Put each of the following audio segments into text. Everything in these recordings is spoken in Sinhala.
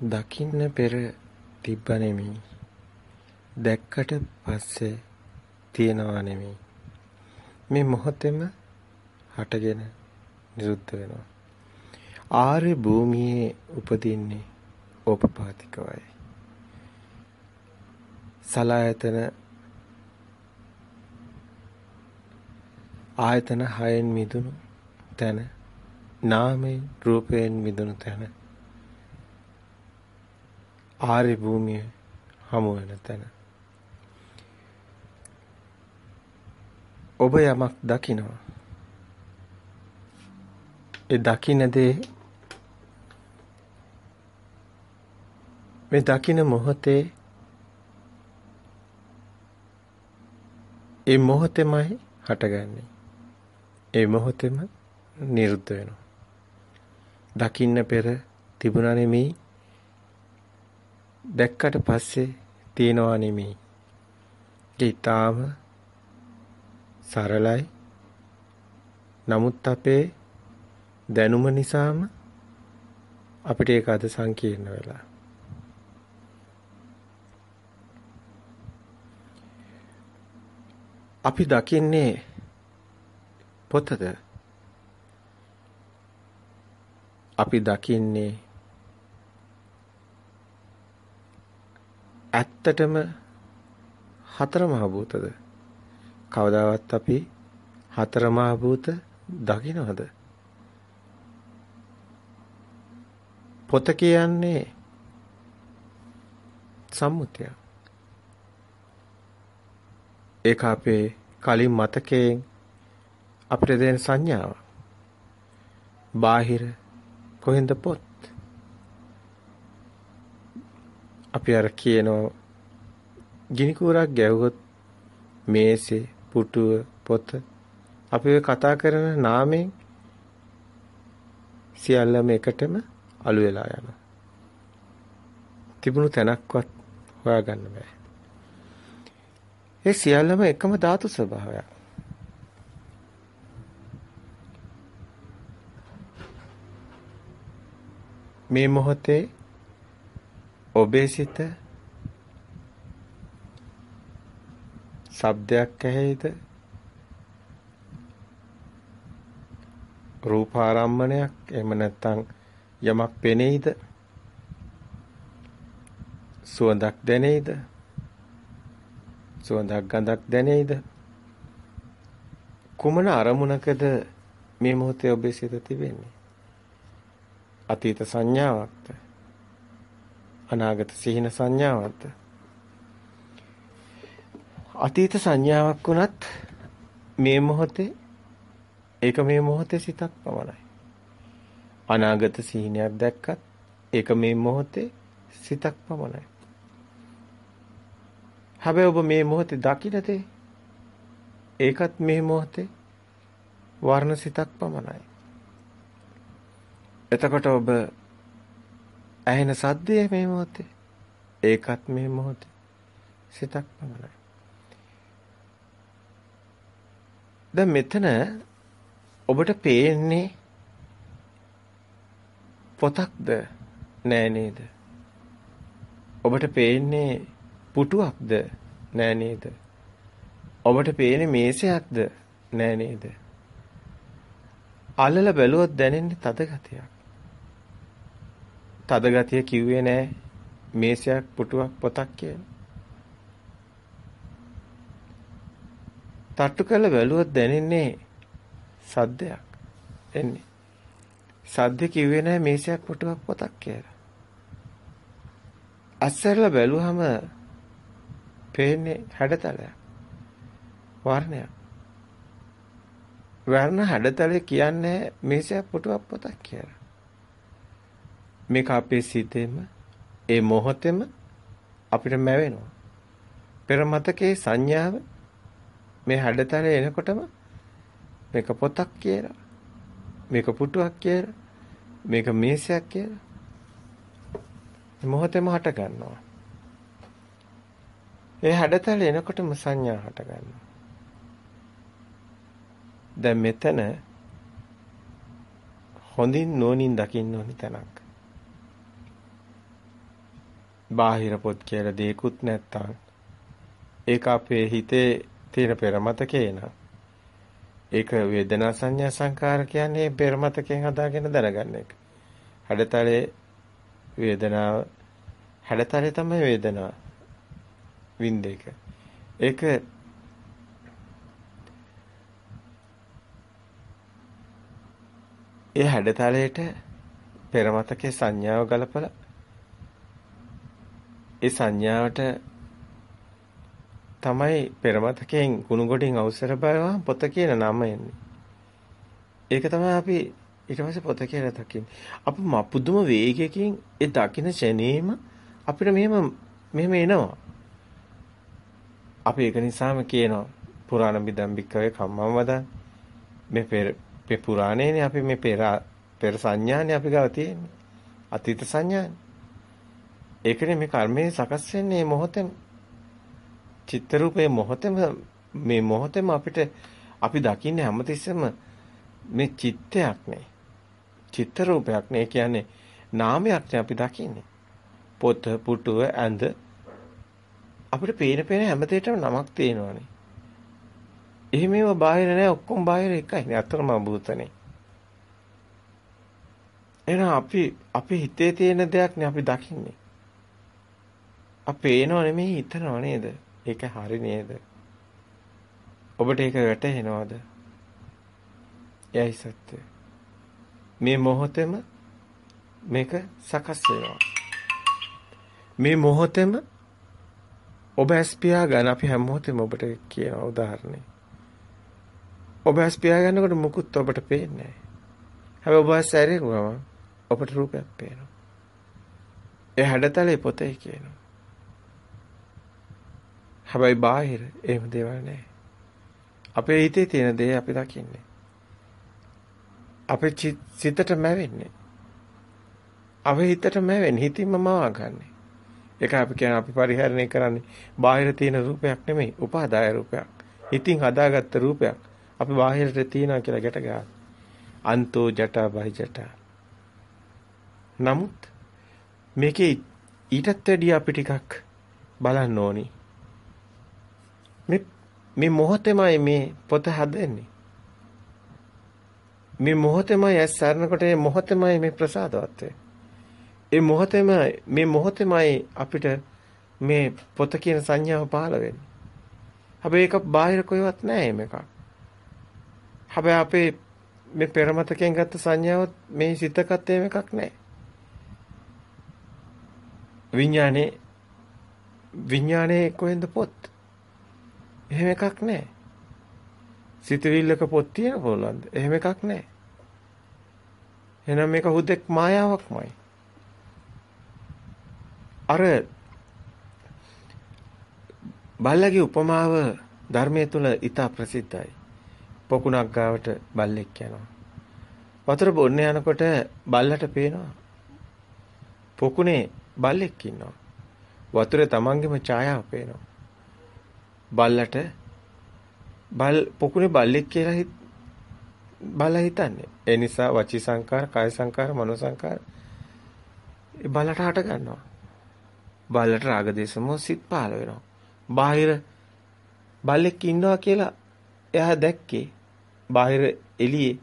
දකින්න පෙර තිබ්බ නෙමෙයි. දැක්කට පස්සේ තියනවා නෙමෙයි. මේ මොහොතේම හටගෙන නිරුද්ධ වෙනවා. ආර්ය භූමියේ උපදින්නේ ඕපපාතිකවයි. සලායතන ආයතන හයෙන් මිදුණු තැන නාමයෙන් රූපයෙන් මිදුණු තැන ආර්ය භූමිය හමු වෙන තැන ඔබ යමක් දකිනවා ඒ දකින්න දේ මේ දකින්න මොහොතේ ඒ මොහොතෙමයි හටගන්නේ. ඒ මොහොතෙම නිරුද්ධ වෙනවා. දකින්න පෙර තිබුණා නෙමෙයි. දැක්කට පස්සේ තියනවා නෙමෙයි. ඒ ඊටාම සරලයි. නමුත් අපේ දැනුම නිසාම අපිට ඒක අද සංකීර්ණ වෙලා. අපි දකින්නේ පොතද අපි දකින්නේ ඇත්තටම හතර මහ භූතද කවදාවත් අපි හතර මහ භූත දකින්නවද පොත කියන්නේ සම්මුතියක් ඒක අපේ කලින් මතකයෙන් අපිට දෙන සංඥාව. බාහිර කොහෙන්ද පොත්? අපි අර කියනවා ගිනි කූරක් ගැවුවොත් මේසේ පුටුව පොත අපි ඔය කතා කරන නාමයෙන් සියල්ලම එකටම අලු වෙලා යනවා. තිබුණු තැනක්වත් හොයාගන්න බෑ. ඒ සියල්ලම එකම ධාතු ස්වභාවයක්. මේ මොහොතේ ඔබේ සිත ශබ්දයක් ඇහෙයිද රූපාරම්මණයක් එහෙම නැත්නම් යමක් පෙනෙයිද සුවඳක් දැනෙයිද සුවඳක් ගඳක් දැනෙයිද? කුමන අරමුණකද මේ මොහොතේ ඔබේ සිත තිබෙන්නේ? අතීත සංඥාවක්ද? අනාගත සිහින සංඥාවක්ද? අතීත සංඥාවක් වුණත් මේ මොහොතේ ඒක මේ මොහොතේ සිතක් පමණයි. අනාගත සිහිනයක් දැක්කත් ඒක මේ මොහොතේ සිතක් පමණයි. හැබැයි ඔබ මේ මොහොතේ දකින්නතේ ඒකත් මේ මොහොතේ වර්ණ සිතක් පමණයි. එතකොට ඔබ ඇහෙන සද්දය මේ මොහොතේ ඒකත් මේ මොහොතේ සිතක් පමණයි. දැන් මෙතන ඔබට පේන්නේ පොතක්ද නෑ නේද? ඔබට පේන්නේ පුටුවක්ද නෑ නේද? ඔබට පේන්නේ මේසයක්ද නෑ නේද? අල්ලලා බැලුවොත් දැනෙන්නේ තද ගතියක්. තද ගතිය කිව්වේ නෑ මේසයක් පුටුවක් පොතක් කියලා. තට්ටු කරලා බැලුවොත් දැනෙන්නේ සද්දයක්. එන්නේ. සද්ද කිව්වේ නෑ මේසයක් පුටුවක් පොතක් කියලා. අස්සරලා බැලුවම පේන්නේ හැඩතලයක්. වර්ණයක්. වර්ණ හැඩතලේ කියන්නේ මේසයක් පුටුවක් පොතක් කියලා. මේක අපේ සිතේම ඒ මොහොතේම අපිට මැවෙනවා. පෙර මතකයේ සංඥාව මේ හැඩතලේ එනකොටම මේක පොතක් කියලා. මේක පුටුවක් කියලා. මේක මේසයක් කියලා. මොහොතේම හට ගන්නවා. ඒ හැඩතල එනකොටම සංඥා හට ගන්නවා. දැන් මෙතන හොඳින් නෝනින් දකින්න ඕනි තැනක්. බාහිර පොත් කියලා දෙයක්වත් නැත්තම් ඒක අපේ හිතේ තියෙන පෙරමතකේ නා ඒක වේදනා සංඥා සංකාර කියන්නේ පෙරමතකෙන් හදාගෙන දැනගන්න එක. හැඩතලේ වේදනාව හැඩතලේ තමයි වේදනාව වින්ද එක. ඒක ඒ හැඩතලයට පෙරමතකේ සංඥාව ගලපලා ඒ සංඥාවට තමයි පෙරමතකයෙන් කුණු ගොඩින් අවසර බලවා පොත කියන නම එන්නේ. ඒක තමයි අපි ඊට පස්සේ පොත කියලා දකින්නේ. අපි පුදුම වේගයකින් ඒ දකින්න ෂණේම අපිට මෙහෙම මෙහෙම එනවා. අපි ඒක නිසාම කියනවා පුරාණ බිදම්බික්කවේ කම්මම වදන් මේ පෙර මේ පුරාණේනේ අපි මේ පෙර පෙර සංඥානේ අපි ගාව තියෙන්නේ. අතීත සංඥානේ. ඒකනේ මේ කර්මයේ සකස් වෙන්නේ මොහොතෙම. චිත්ත රූපේ මොහොතෙම මේ මොහොතෙම අපිට අපි දකින්නේ හැමතිස්සෙම මේ චිත්තයක් නේ. චිත්ත රූපයක් නේ කියන්නේ නාමයක් නේ අපි දකින්නේ. පොත, පුටුව, ඇඳ අපිට පේන පේන හැම දෙයකම නමක් තියෙනවානේ. එහෙම ඒවා බාහිර නෑ ඔක්කොම බාහිර එකයි නේ අතරම භූතනේ. එහෙනම් අපි අපි හිතේ තියෙන දෙයක් නේ අපි දකින්නේ. අපි පේනව නෙමෙයි හිතනව නේද? ඒක හරි නේද? ඔබට ඒක වැටහෙනවද? එයයි සත්‍ය. මේ මොහොතේම මේක සකස් වෙනවා. මේ මොහොතේම ඔබ ඇස්පියා ගන්න අපි හැම මොහොතේම ඔබට කියන උදාහරණේ. ඔබ ඇස්පියා ගන්නකොට මුකුත් ඔබට පේන්නේ නැහැ. හැබැයි ඔබ ඇස්සැරෙගම ඔබට රූපයක් පේනවා. ඒ හැඩතලේ පොතේ කියනවා. හැබැයි බාහිර එහෙම දේවල් නැහැ. අපේ හිතේ තියෙන දේ අපි දකින්නේ. අපේ සිතට මැවෙන්නේ. අපේ හිතට මැවෙන්නේ හිතින්ම මවා ගන්න. ඒක අපි කියන අපි පරිහරණය කරන්නේ බාහිර තියෙන රූපයක් නෙමෙයි උපාදාය රූපයක්. හිතින් හදාගත්ත රූපයක්. අපි බාහිරට තියනවා කියලා ගැට ගන්න. අන්තෝ ජටා බයි ජටා. නමුත් මේකේ ඊටත් වැඩිය අපි ටිකක් බලන්න ඕනි. මේ මේ මොහොතේමයි මේ පොත හදන්නේ. මේ මොහොතේමයි ඇස් සරනකොට මේ මොහොතේමයි මේ ප්‍රසාදවත් ඒ මොහොතේම මේ මොහොතේමයි අපිට මේ පොත කියන සංඥාව පහළ වෙන්නේ. හැබැයි ඒක බාහිර කොහෙවත් නැහැ මේක. හැබැයි අපේ මේ පෙරමතකෙන් ගත්ත සංඥාව මේ සිතකත් එහෙම එකක් නැහැ. විඥානේ විඥානේ කොහෙන්ද පොත්? එහෙම එකක් නැහැ. සිතවිල්ලක පොත් තියෙන පුළුවන්ද? එහෙම එකක් නැහැ. එහෙනම් මේක හුදෙක් මායාවක්මයි. අර බල්ලගේ උපමාව ධර්මයේ තුල ඉතා ප්‍රසිද්ධයි. පොකුණක් ගාවට බල්ලෙක් යනවා. වතුර බොන්න යනකොට බල්ලට පේනවා. පොකුණේ බල්ලෙක් ඉන්නවා. වතුරේ තමන්ගේම ඡායාව පේනවා. බල්ලට බල් පොකුනේ බල්ලෙක් කියලා හිත බල්ලා හිතන්නේ. ඒ නිසා වචී සංකාර, කාය සංකාර, මනෝ සංකාර ඒ බල්ලට හට ගන්නවා. බල්ලට රාග දේශමෝ සිත් පහළ වෙනවා. බාහිර බල්ලෙක් ඉන්නවා කියලා එයා දැක්කේ. බාහිර එළියේ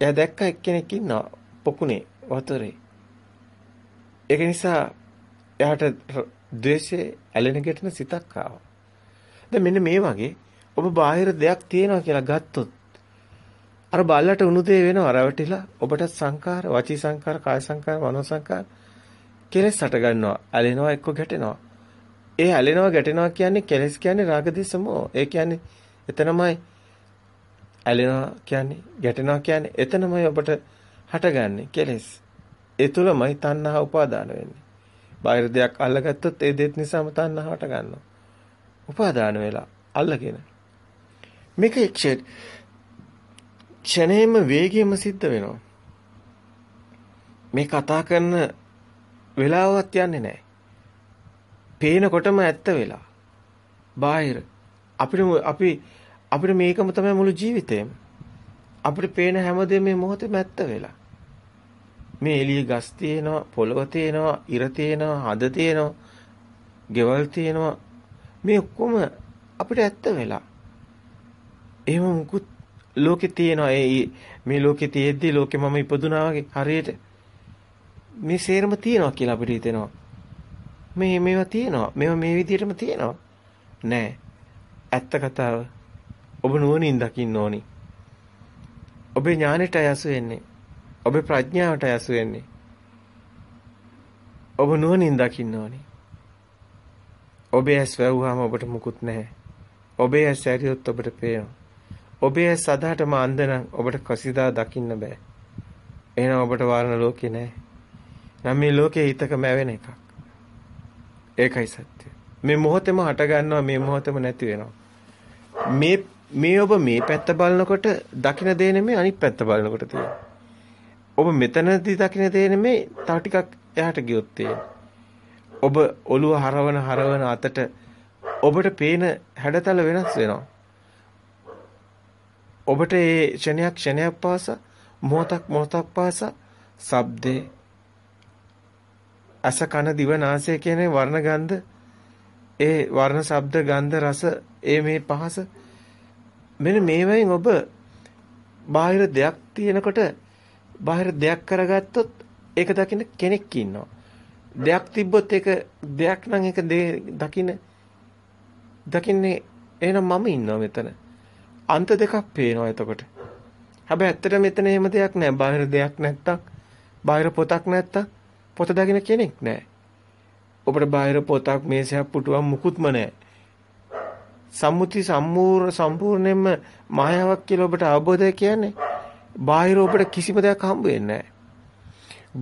එයා දැක්ක එක්කෙනෙක් ඉන්නවා පොකුනේ වතුරේ. ඒක නිසා එයාට ද්වේෂයේ ඇලෙන ගැටෙන සිතක් ආවා. දැන් මෙන්න මේ වගේ ඔබ බාහිර දෙයක් තියෙනවා කියලා ගත්තොත් අර බල්ලට උණු දේ වෙනවා රැවටිලා ඔබට සංකාර, වචී සංකාර, කාය සංකාර, මනෝ සංකාර කෙලෙස් හට ගන්නවා. ඇලෙනවා එක්ක ගැටෙනවා. ඒ ඇලෙනවා ගැටෙනවා කියන්නේ කෙලෙස් කියන්නේ රාග දේශමෝ. ඒ කියන්නේ එතනමයි ඇලෙනවා කියන්නේ ගැටෙනවා කියන්නේ එතනමයි ඔබට හටගන්නේ කෙලෙස්. ඒ තුලමයි තණ්හා උපාදාන වෙන්නේ. බාහිර දෙයක් අල්ලගත්තොත් ඒ දෙත් නිසාම තණ්හාවට ගන්නවා. උපාදාන වෙලා අල්ලගෙන. මේක ක්ෂණේම වේගයෙන්ම සිද්ධ වෙනවා. මේ කතා කරන වෙලාවවත් යන්නේ නැහැ. පේනකොටම ඇත්ත වෙලා. බාහිර අපිට අපි අපිට මේකම තමයි මුළු ජීවිතේම. අපිට පේන හැමදේම මේ මොහොතේම ඇත්ත වෙලා. මේ එළියේ ගස් තියෙනවා, පොළව තියෙනවා, ඉර තියෙනවා, හද තියෙනවා, ගෙවල් තියෙනවා. මේ ඔක්කොම අපිට ඇත්ත වෙලා. එහෙම මුකුත් ලෝකේ තියෙනවා. ඒ මේ ලෝකේ තියෙද්දි ලෝකේ මම ඉපදුනා වගේ හරියට මේ සේරම තියෙනවා කියලා අපිට හිතෙනවා. මේ මේවා තියෙනවා. මේවා මේ විදිහටම තියෙනවා. නෑ. ඇත්ත කතාව ඔබ නුවණින් දකින්න ඕනි. ඔබේ ඥානෙට යසු වෙන්නේ. ඔබේ ප්‍රඥාවට යසු වෙන්නේ. ඔබ නුවණින් දකින්න ඕනි. ඔබේ ඇස් වැවුවාම ඔබට මුකුත් නැහැ. ඔබේ ඇස් ඇරියොත් ඔබට පේනවා. ඔබේ ඇස් අදහටම අන්ධ නම් ඔබට කසිදා දකින්න බෑ. එහෙනම් ඔබට වාරණ ලෝකේ නැහැ. නම් මේ ලෝකේ හිතක මැවෙන එකක්. ඒකයි සත්‍ය. මේ මොහොතේම හට ගන්නවා මේ මොහොතේම නැති වෙනවා. මේ මේ ඔබ මේ පැත්ත බලනකොට දකින දේ නෙමෙයි අනිත් පැත්ත බලනකොට තියෙන්නේ. ඔබ මෙතනදී දකින දේ නෙමෙයි තව ටිකක් එහාට ගියොත් තියෙන්නේ. ඔබ ඔළුව හරවන හරවන අතට ඔබට පේන හැඩතල වෙනස් වෙනවා. ඔබට මේ ක්ෂණයක් ක්ෂණයක් පාසා මොහොතක් මොහොතක් පාසා ශබ්දේ අස කන දිව නාසය කියන වර්ණ ගන්ධ ඒ වර්ණ ශබ්ද ගන්ධ රස ඒ මේ පහස මෙන්න මේවෙන් ඔබ බාහිර දෙයක් තියෙනකොට බාහිර දෙයක් කරගත්තොත් ඒක දකින්න කෙනෙක් ඉන්නවා. දෙයක් තිබ්බොත් ඒක දෙයක් නම් ඒක දකින්න දකින්නේ එහෙනම් මම ඉන්නවා මෙතන. අන්ත දෙකක් පේනවා එතකොට. හැබැයි ඇත්තට මෙතන එහෙම දෙයක් නැහැ. බාහිර දෙයක් නැත්තම් බාහිර පොතක් නැත්තම් පොත දකින්න කෙනෙක් නැහැ. ඔබට බාහිර පොතක් මේසයක් පුටුවක් මුකුත්ම නැහැ. සම්මුති සම්පූර්ණ සම්පූර්ණයෙන්ම මායාවක් කියලා ඔබට අවබෝධය කියන්නේ බාහිර ඔබට කිසිම දෙයක් හම්බ වෙන්නේ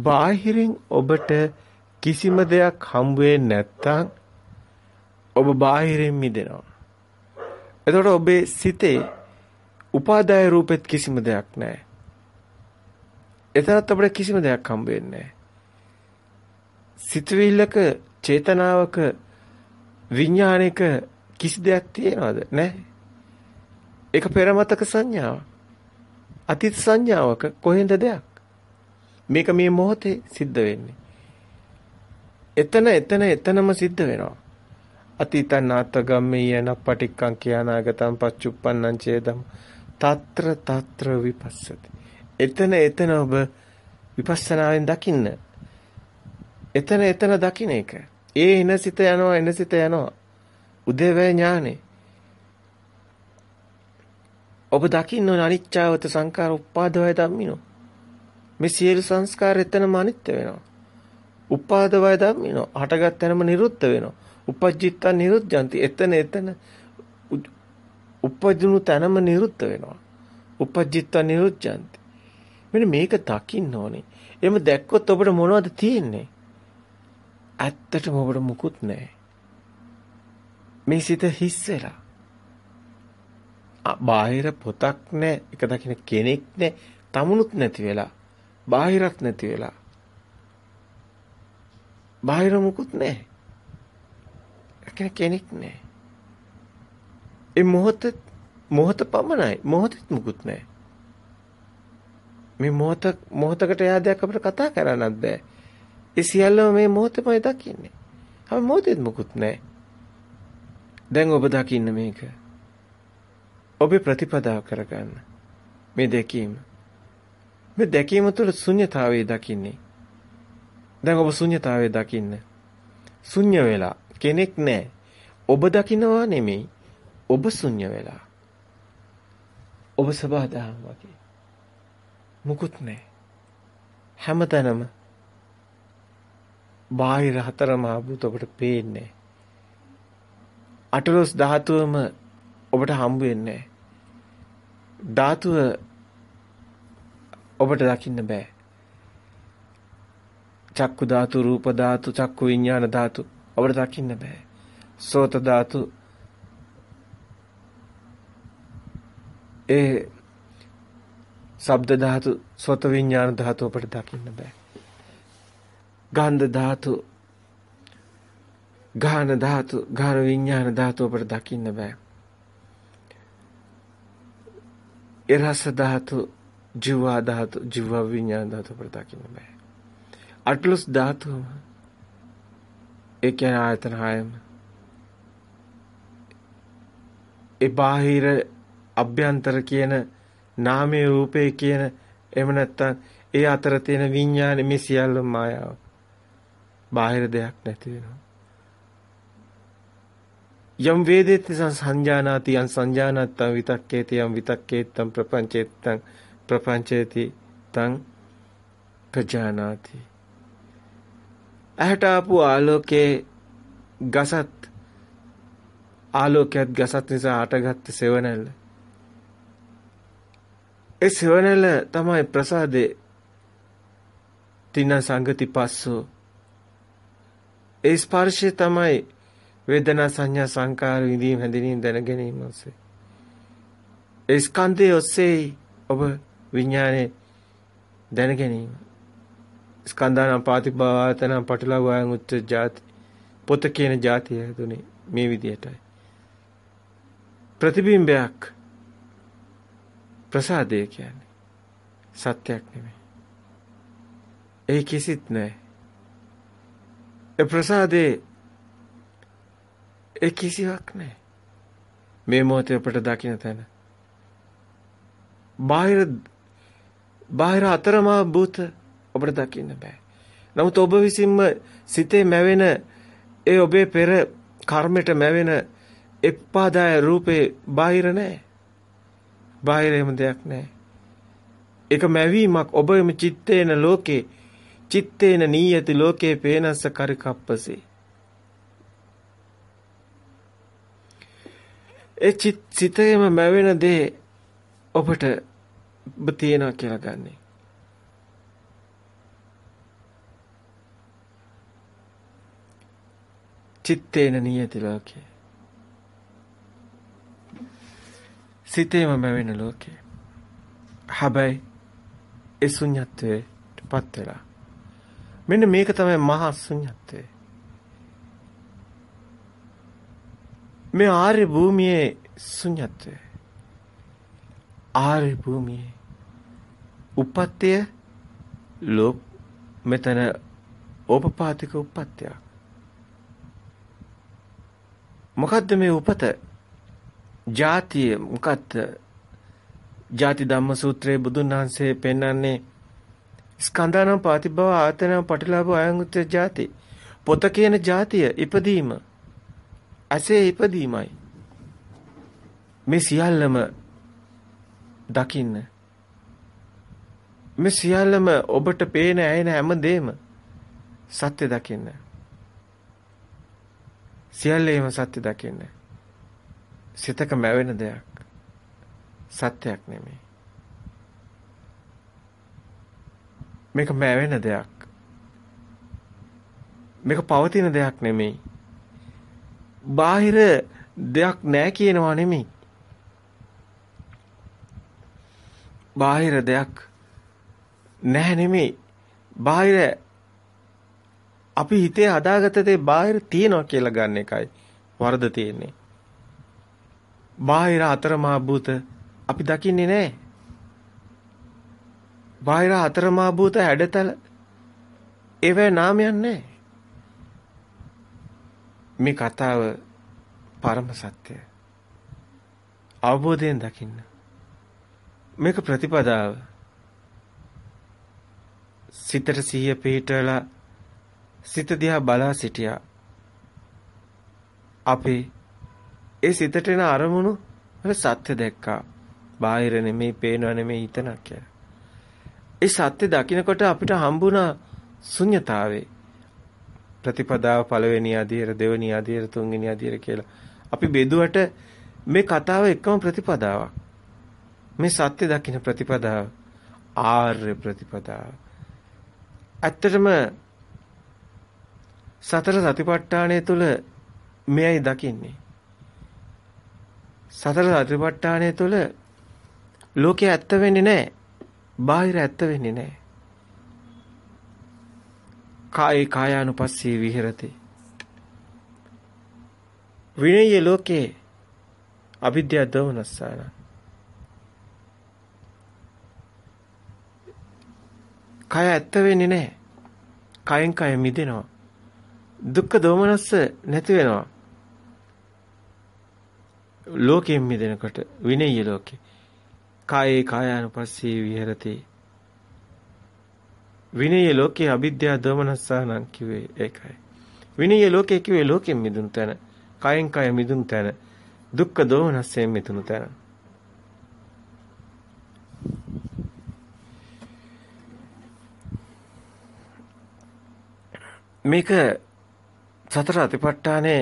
බාහිරින් ඔබට කිසිම දෙයක් හම්බ නැත්තම් ඔබ බාහිරින් මිදෙනවා. එතකොට ඔබේ සිතේ උපාදාය රූපෙත් කිසිම දෙයක් නැහැ. එතනත් අපිට කිසිම දෙයක් හම්බ වෙන්නේ නැහැ. සිතවිල්ලක චේතනාවක විඥානික කිසි දෙයක් තියනවද නැහැ ඒක පෙරමතක සංඥාව අතීත සංඥාවක කොහෙන්ද දෙයක්? මේක මේ මොහොතේ සිද්ධ වෙන්නේ. එතන එතන එතනම සිද්ධ වෙනවා. අතීතං නාතගම්මේයන පටික්කං කියානාගතං පච්චුප්පන්නං චේදම් తත්‍ර తත්‍ර විපස්සති. එතන එතන ඔබ විපස්සනාවෙන් දකින්න. එතන එතන දකින්න එක. ඒ එන සිත යනවා එන සිත යනවා. උදේවැය ඥානේ. ඔබ දකින්න ඕන අනිච්චාවත සංකාර උපාදවය ධම්මිනෝ. මේ සියලු සංස්කාර එතනම අනිත්‍ය වෙනවා. උපාදවය ධම්මිනෝ. හටගත් තැනම නිරුද්ධ වෙනවා. උපජ්ජිත්තා නිරුද්ධಂತಿ. එතන එතන උපජුණු තැනම නිරුද්ධ වෙනවා. උපජ්ජිත්තා නිරුද්ධಂತಿ. මෙන්න මේක දකින්න ඕනේ. එහෙම දැක්කොත් ඔබට මොනවද තියෙන්නේ? ඇත්තටම ඔබට මුකුත් නැහැ. මේ සිත හිස් වෙලා. බාහිර පොතක් නැහැ, එක දකින්න කෙනෙක් නැහැ, තමුණුත් නැති වෙලා, බාහිරත් නැති වෙලා. බාහිර මුකුත් නැහැ. කෙනෙක් නැහැ. ඒ මොහොත මොහොත පමණයි. මොහොතෙත් මුකුත් නැහැ. මේ මොහොත මොහොතකට යා දෙයක් අපිට කතා කරන්නත් බෑ. ඒ සියල්ලම මේ මොහොතේමයි දකින්නේ. හැම මොහොතෙත් මුකුත් නැහැ. දැන් ඔබ දකින්න මේක. ඔබේ ප්‍රතිපදාව කරගන්න. මේ දැකීම. මේ දැකීම තුළ ශුන්්‍යතාවය දකින්නේ. දැන් ඔබ ශුන්්‍යතාවය දකින්න. ශුන්‍ය වෙලා කෙනෙක් නැහැ. ඔබ දකින්නවා නෙමෙයි. ඔබ ශුන්‍ය වෙලා. ඔබ සබහාදහම් වගේ. මුකුත් නැහැ. හැමතැනම බාහිර හතරම ආපුත් ඔබට පේන්නේ අටලොස් ධාතුවම ඔබට හම්බ වෙන්නේ ධාතුව ඔබට දකින්න බෑ. චක්කු ධාතු, රූප ධාතු, චක්කු විඥාන ධාතු ඔබට දකින්න බෑ. සෝත ධාතු ඒ ශබ්ද ධාතු, සෝත විඥාන ධාතු ඔබට දකින්න බෑ. ගන්ධ ධාතු ගාන ධාතු, ගාන විඥාන ධාතු අපට දකින්න බෑ. ඒ රස ධාතු, ජීව ධාතු, ජීව විඥාන ධාතු අපට දකින්න බෑ. අටලොස් ධාතුවම ඒ කියන්නේ ආයතන හයම ඒ බාහිර අභ්‍යන්තර කියන නාමයේ රූපේ කියන එහෙම නැත්නම් ඒ අතර තියෙන විඥාන මේ සියල්ලම මායාව. බාහිර දෙයක් නැති වෙනවා. යම් වේදේති සංජානාති යම් සංජානත්තං විතක්කේති යම් විතක්කේත්තං ප්‍රපංචේත්තං ප්‍රපංචේති තං ප්‍රජානාති. ඇහැට ආපු ආලෝකයේ ගසත් ආලෝකයක් ගසත් නිසා හටගත්ත සෙවණැල්ල. ඒ සෙවණැල්ල තමයි ප්‍රසාදේ තින සංගති පස්සෝ. ඒ ස්පර්ශය තමයි වේදනා සංඥා සංකාර විඳීම් හැඳිනීම් දැන ගැනීම ඔස්සේ. ඒ ස්කන්ධය ඔස්සේ ඔබ විඥානේ දැන ගැනීම. ස්කන්ධානම් පාතිභාවතනම් පටලවායන් උච්ච ಜಾති පොත කියන ಜಾතිය දුනේ මේ විදිහටයි ප්‍රතිබිම්බයක් ප්‍රසාදය කියන්නේ. සත්‍යයක් නෙමෙයි. ඒ කිසිත් නැහැ. ඒ ප්‍රසාදේ ඒ කිසිවක් නැහැ මේ මොහොතේ අපට දකින්න තැන බාහිර බාහිර අතරමා භූත ඔබට දකින්න බෑ. නමුත් ඔබ විසින්ම සිතේ මැවෙන ඒ ඔබේ පෙර කර්මයට මැවෙන එප්පාදාය රූපේ බාහිර නෑ. බාහිර එහෙම දෙයක් නෑ. ඒක මැවීමක් ඔබම චිත්තේන ලෝකේ චිත්තේන නීයති ලෝකේ පේනස්ස කරිකප්පසේ. ඒ චිත් සිතේම මැවෙන දේ ඔබට ඔබ තියනවා කියලා ගන්නේ. චිත්තේන නියති ලෝකේ. සිතේම මැවෙන ලෝකේ. හැබැයි ඒ ශුන්‍යත්වයට පත් වෙලා. මෙන්න මේක තමයි මහා ශුන්‍යත්වය. මේ ආර්ය භූමියේ ශුන්‍යත්වය. ආර්ය භූමියේ උපත්ය ලෝක මෙතන ඕපපාතික උපත්යක්. මොකද්ද මේ උපත? ජාතිය මොකක්ද? ජාති ධම්ම සූත්‍රයේ බුදුන් වහන්සේ පෙන්වන්නේ ස්කන්ධානම් පාතිභව ආතනම් පටිලාභ අයංගුත් ජාති. පොත කියන ජාතිය ඉපදීම. ඇසේ ඉපදීමයි. මේ සියල්ලම දකින්න. මේ සියල්ලම ඔබට පේන ඇයෙන හැමදේම සත්‍ය දකින්න. සියල්ලේම සත්‍ය දකින්න. සිතක මැවෙන දෙයක් සත්‍යයක් නෙමෙයි. මේක මැවෙන දෙයක්. මේක පවතින දෙයක් නෙමෙයි. බාහිර දෙයක් නැහැ කියනවා නෙමෙයි. බාහිර දෙයක් නැහැ නෙමෙයි. බාහිර අපි හිතේ හදාගත්ත දේ බාහිර තියනවා කියලා ගන්න එකයි වරද තියෙන්නේ. බාහිර අතරමා භූත අපි දකින්නේ නැහැ. බාහිර අතරමා භූත හැඩතල ඒවැ නාමයක් නැහැ. මේ කතාව පරම සත්‍යය. අවබෝධයෙන් දකින්න. මේක ප්‍රතිපදාව. සිතට සිහිය පිහිටලා සිත දිහා බලා සිටියා. අපි ඒ සිතට එන අරමුණු වල සත්‍ය දැක්කා. බාහිර නෙමෙයි, පේනව නෙමෙයි හිතනක් කියලා. ඒ සත්‍ය දකිනකොට අපිට හම්බුණා ශුන්්‍යතාවේ. ප්‍රතිපදාව පළවෙනි අධීර, දෙවෙනි අධීර, තුන්වෙනි අධීර කියලා. අපි බෙදුවට මේ කතාව එකම ප්‍රතිපදාවක්. මේ සත්‍ය දකින්න ප්‍රතිපදාව ආර්ය ප්‍රතිපදාව. ඇත්තටම සතර සතිපට්ඨානය තුල මෙයයි දකින්නේ. සතර සතිපට්ඨානය තුල ලෝකේ ඇත්ත වෙන්නේ නැහැ. බාහිර ඇත්ත වෙන්නේ නැහැ. කායේ කායානුපස්සී විහෙරති. විනය ලෝකේ අවිද්‍යා දෝමනස්සාන. කය ඇත්ත වෙන්නේ නැහැ. කයෙන් කය මිදෙනවා. දුක්ඛ දෝමනස්ස නැති වෙනවා. ලෝකයෙන් මිදෙනකොට විනය්‍ය ලෝකේ කායේ කායානුපස්සී විහෙරති විනය ලෝකේ අවිද්‍යාව දෝමනස්සානං කිව්වේ ඒකයි. විනය ලෝකේ කිව්වේ ලෝකයෙන් මිදුණු තැන කයෙන් කය මිදුණු තැන දුක්ඛ දෝමනස්සයෙන් මිදුණු තැන. මේක සතර අතිපට්ඨානේ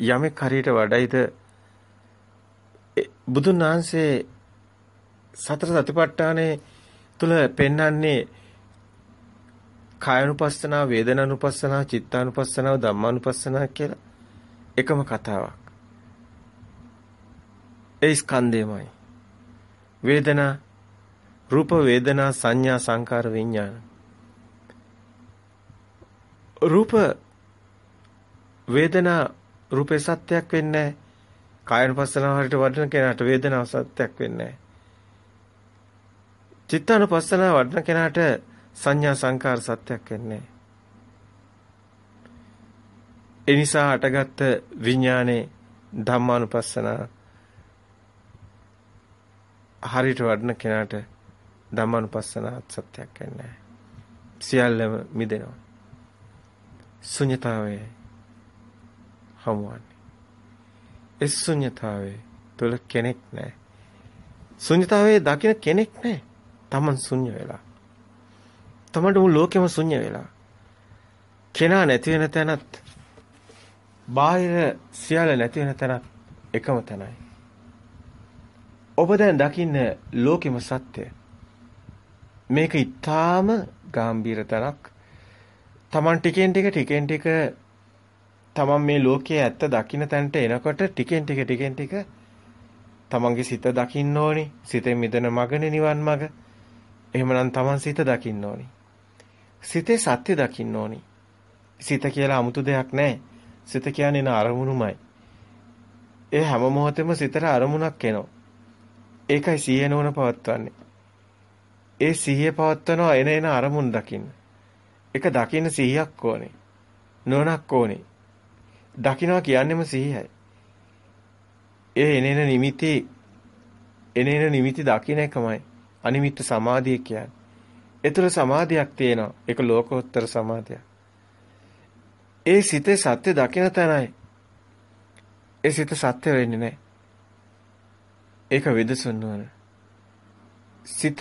යමෙක් හරියට වඩයිද? බුදුන් වහන්සේ සතර සතිපට්ඨානේ තුල පෙන්වන්නේ කායනුපස්සනාව, වේදනානුපස්සනාව, චිත්තානුපස්සනාව, ධම්මානුපස්සනාව කියලා එකම කතාවක්. ඒ ස්කන්ධයමයි. වේදනා, රූප වේදනා, සංඥා, සංකාර, විඥාන. රූප වේදනා රූපේ සත්‍යයක් වෙන්නේ නැහැ. කායනුපස්සනාව හරියට වඩන කෙනාට වේදනාව සත්‍යයක් වෙන්නේ නැහැ. චිත්තානුපස්සනාව වඩන කෙනාට සංඥා සංකාර සත්‍යයක් වෙන්නේ ඒ නිසා හටගත්ත විඥානේ ධම්මානුපස්සනාව හරියට වඩන කෙනාට ධම්මානුපස්සනාවත් සත්‍යයක් වෙන්නේ සියල්ලම මිදෙනවා. ශුන්‍යතාවයේ හමුවන්නේ. ඒ ශුන්‍යතාවයේ තුල කෙනෙක් නැහැ. ශුන්‍යතාවයේ දකින්න කෙනෙක් නැහැ. තමන් ශුන්‍ය වෙලා. තමන්ට මුළු ලෝකෙම ශුන්‍ය වෙලා. කෙනා නැති වෙන තැනත් බාහිර සියල්ල නැති වෙන තැනත් එකම තැනයි. ඔබ දැන් දකින්න ලෝකෙම සත්‍ය. මේක ඊටාම ගැඹීර තැනක්. තමන් ටිකෙන් ටික ටිකෙන් ටික තමන් මේ ලෝකයේ ඇත්ත දකින්න තැනට එනකොට ටිකෙන් ටික ටිකෙන් ටික තමන්ගේ සිත දකින්න ඕනි. සිතෙන් මිදෙන මගනේ නිවන් මඟ. එහෙමනම් Taman සිත දකින්න ඕනි. සිතේ සත්‍ය දකින්න ඕනි. සිත කියලා 아무තු දෙයක් නැහැ. සිත කියන්නේ න අරමුණුමයි. ඒ හැම මොහොතෙම සිතට අරමුණක් එනවා. ඒකයි සිහිය නෝන පවත්වන්නේ. ඒ සිහිය පවත්වනවා එන එන අරමුණ දකින්න. ඒක දකින්න සිහියක් ඕනේ. නෝනක් ඕනේ. දකින්නවා කියන්නේම සිහියයි. ඒ එනේන නිමිති එනේන නිමිති දකින්න එකමයි. අනිමිත්ත සමාධිය කියන්නේ. ඒතර සමාධියක් තියෙනවා. ඒක ලෝකෝත්තර සමාධියක්. ඒ සිතේ සත්‍ය දකින තැනයි. ඒ සිත සත්‍ය වෙන්නේ නැහැ. ඒක විදසුන් නුවණ. සිත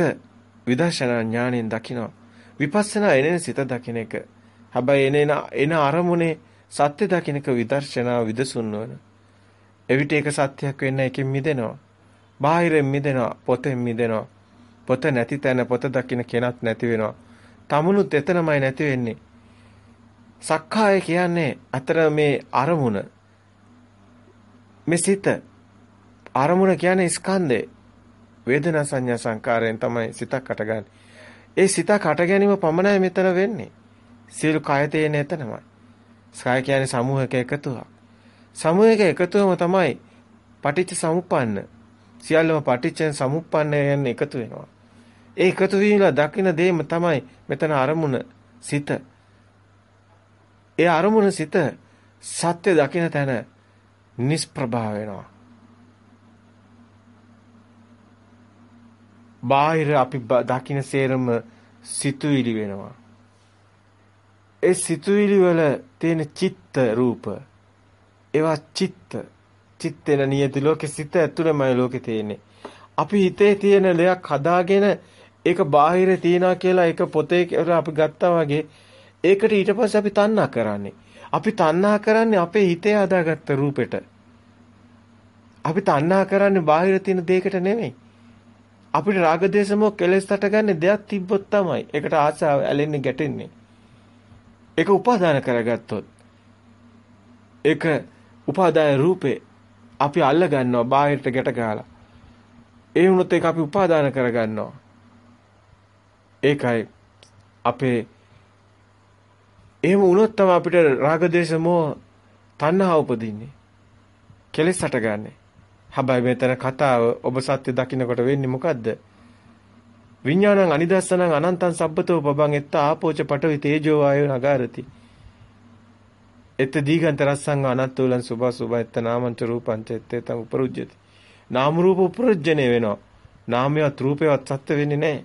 විදර්ශනා ඥාණයෙන් දකිනවා. විපස්සනා එනේන සිත දකින එක. හැබැයි එනේන එන අරමුණේ සත්‍ය දකින්න එක විදර්ශනා විදසුන් නුවණ. එවිට ඒක සත්‍යයක් වෙන්න එකෙන් මිදෙනවා. බාහිරින් මිදෙනවා, පොතෙන් මිදෙනවා. පොත නැති තැන පොත දකින්න කෙනත් නැති වෙනවා. තමුණුත් එතනමයි නැති වෙන්නේ. සක්කාය කියන්නේ අතර මේ අරමුණ මේ සිත අරමුණ කියන්නේ ස්කන්ධේ වේදනා සංඥා සංකාරයෙන් තමයි සිතක් අටගන්නේ. ඒ සිතක් අට ගැනීම පමණයි මෙතන වෙන්නේ. සියලු කය තේන එතනමයි. ස්කය කියන්නේ සමූහයක එකතුවක්. සමූහයක එකතුවම තමයි පටිච්ච සමුප්පන්න. සියල්ලම පටිච්ච සමුප්පන්නයන් එකතු වෙනවා. ඒ එකතු වීමලා දකින්න දෙයම තමයි මෙතන අරමුණ සිත. ඒ අරමුණ සිත සත්‍ය දකින්න තැන නිෂ්ප්‍රභා වෙනවා. බාහිර අපි දකින්න සේරම සිතුවිලි වෙනවා. ඒ සිතුවිලි වල තියෙන චිත්ත රූප ඒවා චිත්ත චිත්තේන නියති ලෝකේ සිත ඇතුළෙමයි ලෝකේ තියෙන්නේ. අපි හිතේ තියෙන දෙයක් හදාගෙන ඒක බාහිර තියනවා කියලා ඒක පොතේ අපි ගත්තා වගේ ඒකට ඊට පස්සේ අපි තණ්හා කරන්නේ. අපි තණ්හා කරන්නේ අපේ හිතේ හදාගත්ත රූපෙට. අපි තණ්හා කරන්නේ බාහිර තියෙන දෙයකට නෙමෙයි. අපිට රාග දේශමෝ කෙලෙස් හටගන්නේ දෙයක් තිබ්බොත් තමයි. ඒකට ආසාව ඇලෙන්නේ ගැටෙන්නේ. ඒක උපාදාන කරගත්තොත් ඒක උපාදාය රූපේ අපි අල්ල ගන්නවා බාහිරට ගැට ගහලා. ඒ වුණොත් ඒක අපි උපාදාන කරගන්නවා. ඒකයි අපේ එහෙම වුණොත් තමයි අපිට රාග දේශ මොහ තණ්හා උපදින්නේ. කෙලෙස් හටගන්නේ. හැබැයි මෙතන කතාව ඔබ සත්‍ය දකින්නකොට වෙන්නේ මොකද්ද? විඥානං අනිදස්සනං අනන්තං සබ්බතෝ පබං එත්ත ආපෝච පඨවි තේජෝ වායෝ නගාරති. එත් දීගන්ත රස්සං අනත්තෝලං සුභ සුභ එත්ත නාමංච රූපංච එත්තේතං උපරුජ්ජති. නාම රූප උපරුජ්ජනේ වෙනවා. නාමයවත් රූපයවත් සත්‍ය වෙන්නේ නැහැ.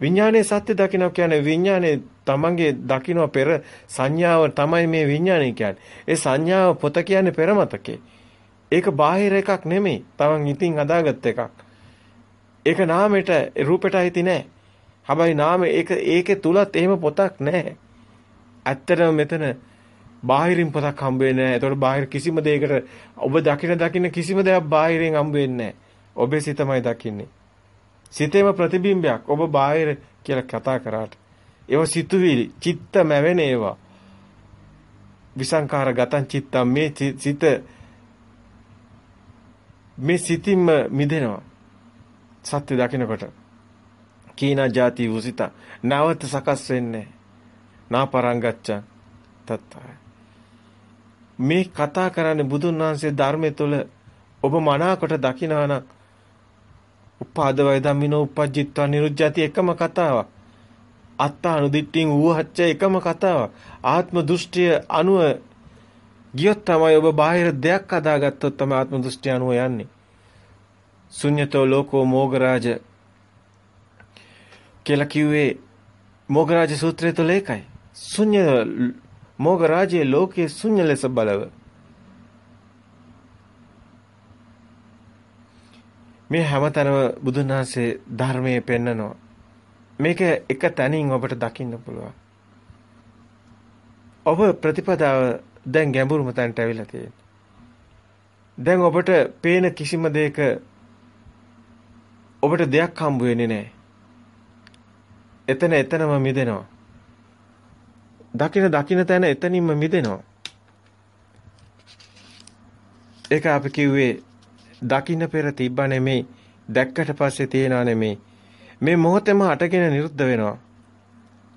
විඥානයේ සත්‍ය දකින්න කියන්නේ විඥානයේ තමන්ගේ දකින්න පෙර සංඥාව තමයි මේ විඥානය කියන්නේ. ඒ සංඥාව පොත කියන්නේ පෙර මතකේ. ඒක බාහිර එකක් නෙමෙයි. තමන් ඉතින් හදාගත්ත එකක්. ඒක නාමයට රූපයට අයිති නෑ. හැබැයි නාම ඒක ඒකේ තුලත් එහෙම පොතක් නෑ. ඇත්තටම මෙතන බාහිරින් පොතක් හම්බ වෙන්නේ නෑ. ඒතකොට බාහිර කිසිම දෙයකට ඔබ දකින දකින කිසිම දෙයක් බාහිරින් හම්බ වෙන්නේ නෑ. ඔබේ සිතමයි දකින්නේ. සිතේම ප්‍රතිබිම්බයක් ඔබ බාහිර කියලා කතා කරාට. ඒව සිතුවිලි, චිත්ත මැවෙන ඒවා. විසංකාර ගතං චිත්තම් මේ සිත මේ සිතින්ම මිදෙනවා. සත්‍ය දකිනකොට. කීනා ಜಾති උසිත නැවත සකස් වෙන්නේ. නාපරංගච්ඡ තත්තයි. මේ කතා කරන්නේ බුදුන් වහන්සේ ධර්මයේ තුල ඔබ මනාකොට දකිනා නම් උපාද වය ධම්මිනෝ උපජ්ජිත්වා නිරුද්ධති එකම කතාවක්. අත්තානුදිට්ඨින් ඌහච්ච එකම කතාවක්. ආත්ම දෘෂ්ටිය අනුව ගියොත් තමයි ඔබ බාහිර දෙයක් හදාගත්තොත් තමයි ආත්ම දෘෂ්ටිය අනුව යන්නේ. ශුන්‍යතෝ ලෝකෝ මෝගරාජ කියලා කිව්වේ මෝගරාජ සූත්‍රය තුළ ඒකයි. ශුන්‍ය මෝගරාජයේ ලෝකයේ ශුන්‍ය ලෙස බලව. මේ හැමතැනම බුදුන් වහන්සේ ධර්මයේ පෙන්නනවා. මේක එක තැනින් ඔබට දකින්න පුළුවන්. ඔබ ප්‍රතිපදාව දැන් ගැඹුරුම තැනට ඇවිල්ලා තියෙනවා. දැන් ඔබට පේන කිසිම දෙයක ඔබට දෙයක් හම්බ වෙන්නේ නැහැ. එතන එතනම මිදෙනවා. දකින දකින තැන එතනින්ම මිදෙනවා. ඒක අපි කිව්වේ දකින්න පෙර තිබ්බ නෙමෙයි දැක්කට පස්සේ තියනා නෙමෙයි මේ මොහොතේම අටගෙන නිරුද්ධ වෙනවා.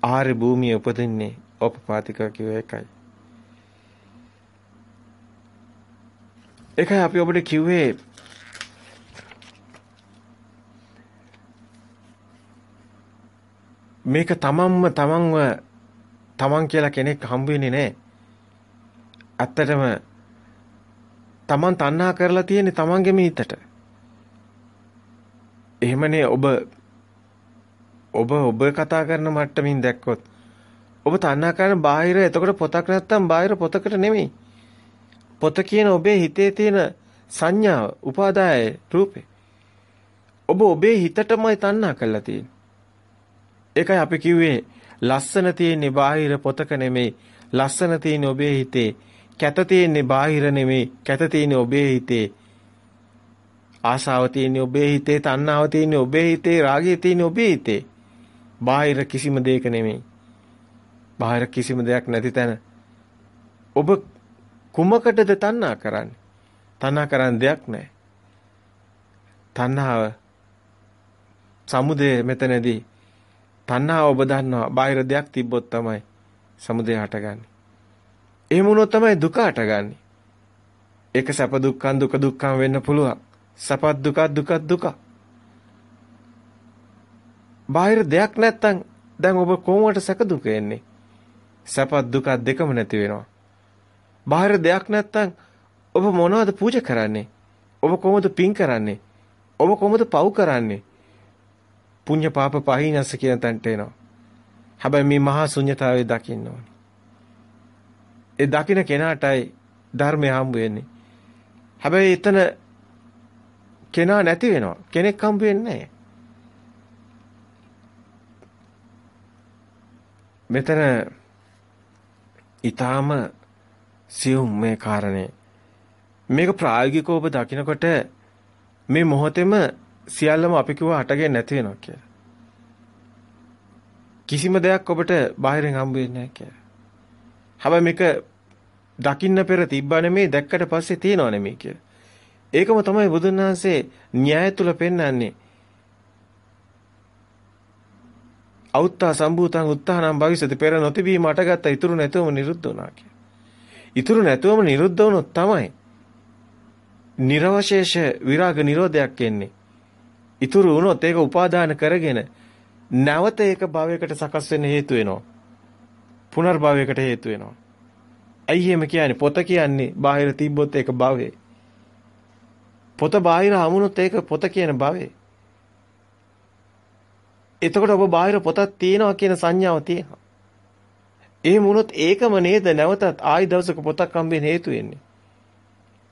ආහාර භූමිය උපදින්නේ ඕපපාතික කිව්ව එකයි. ඒකයි අපි ඔබට කිව්වේ මේක තමන්ම තමන්ව තමන් කියලා කෙනෙක් හම්බ වෙන්නේ නැහැ. ඇත්තටම තමන් තණ්හා කරලා තියෙන්නේ තමන්ගේම හිතට. එහෙමනේ ඔබ ඔබ ඔබ කතා කරන මට්ටමින් දැක්කොත් ඔබ තණ්හා කරන බාහිර එතකොට පොතක් නැත්තම් බාහිර පොතකට නෙමෙයි. පොත කියන ඔබේ හිතේ තියෙන සංඥාව, උපාදාය, රූපේ. ඔබ ඔබේ හිතටමයි තණ්හා කරලා තියෙන්නේ. ඒකයි අපි කිව්වේ ලස්සන තියෙන්නේ බාහිර පොතක නෙමෙයි. ලස්සන තියෙන්නේ ඔබේ හිතේ. කැත තියෙන්නේ බාහිර නෙමෙයි. කැත තියෙන්නේ ඔබේ හිතේ. ආසාව තියෙන්නේ ඔබේ හිතේ, තණ්හාව තියෙන්නේ ඔබේ හිතේ, රාගය තියෙන්නේ ඔබේ හිතේ. බාහිර කිසිම දෙයක නෙමෙයි. බාහිර කිසිම දෙයක් නැති තැන ඔබ කුමකටද තණ්හා කරන්නේ? තණ්හා කරන්න දෙයක් නැහැ. තණ්හාව සමුදය මෙතනදී තණ්හාව ඔබ දන්නවා බාහිර දෙයක් තිබ්බොත් තමයි සමුදය හටගන්නේ. එහෙම වුණොත් තමයි දුක හටගන්නේ. ඒක සැප දුක්ඛං දුක දුක්ඛං වෙන්න පුළුවන්. සැපත් දුකත් දුකත් දුක. බාහිර දෙයක් නැත්තම් දැන් ඔබ කොහොමද සැක දුක එන්නේ? සැපත් දුකත් දෙකම නැති වෙනවා. බාහිර දෙයක් නැත්තම් ඔබ මොනවද පූජා කරන්නේ? ඔබ කොහොමද පින් කරන්නේ? ඔබ කොහොමද පව් කරන්නේ? පුඤ්ඤ පාප පහිනස්ස කියන තැනට එනවා. හැබැයි මේ මහා ශුන්්‍යතාවය දකින්න ඕනේ. ඒ දකින්න කෙනාටයි ධර්මය හම්බ වෙන්නේ. හැබැයි එතන කෙනා නැති වෙනවා. කෙනෙක් හම්බ වෙන්නේ මෙතන ඊටාම සියුම් මේ කාරණේ මේක ප්‍රායෝගිකව ඔබ දකිනකොට මේ මොහොතේම සියල්ලම අපි කිව්වා හටගෙන නැති වෙනවා කියලා. කිසිම දෙයක් ඔබට බාහිරින් හම්බ වෙන්නේ නැහැ කියලා. හැබැයි මේක දකින්න පෙර තිබ්බා නෙමෙයි දැක්කට පස්සේ තියෙනව නෙමෙයි කියලා. ඒකම තමයි බුදුන් වහන්සේ න්‍යාය තුල පෙන්වන්නේ. අවුත්තා සම්භූතං උත්තානම් භවිෂති පෙර නොතිබීම අටගත්ත ඉතුරු නැතුවම නිරුද්ධ වුණා කියලා. ඉතුරු නැතුවම නිරුද්ධ වුණොත් තමයි නිර්වශේෂ විරාග නිරෝධයක් එන්නේ. ඉතුරු වුණොත් ඒක උපාදාන කරගෙන නැවත ඒක භවයකට සකස් වෙන්න හේතු වෙනවා. පුනර්භවයකට හේතු වෙනවා. ඇයි එහෙම කියන්නේ? පොත කියන්නේ බාහිර තිබ්බොත් ඒක භවය. පොත බාහිර හමුනොත් ඒක පොත කියන භවය. එතකොට ඔබ බාහිර පොතක් තියෙනවා කියන සංඥාව තියෙනවා. එහෙම වුණොත් ඒකම නේද නැවතත් ආයි දවසක පොතක් හම්බෙන්න හේතු වෙන්නේ.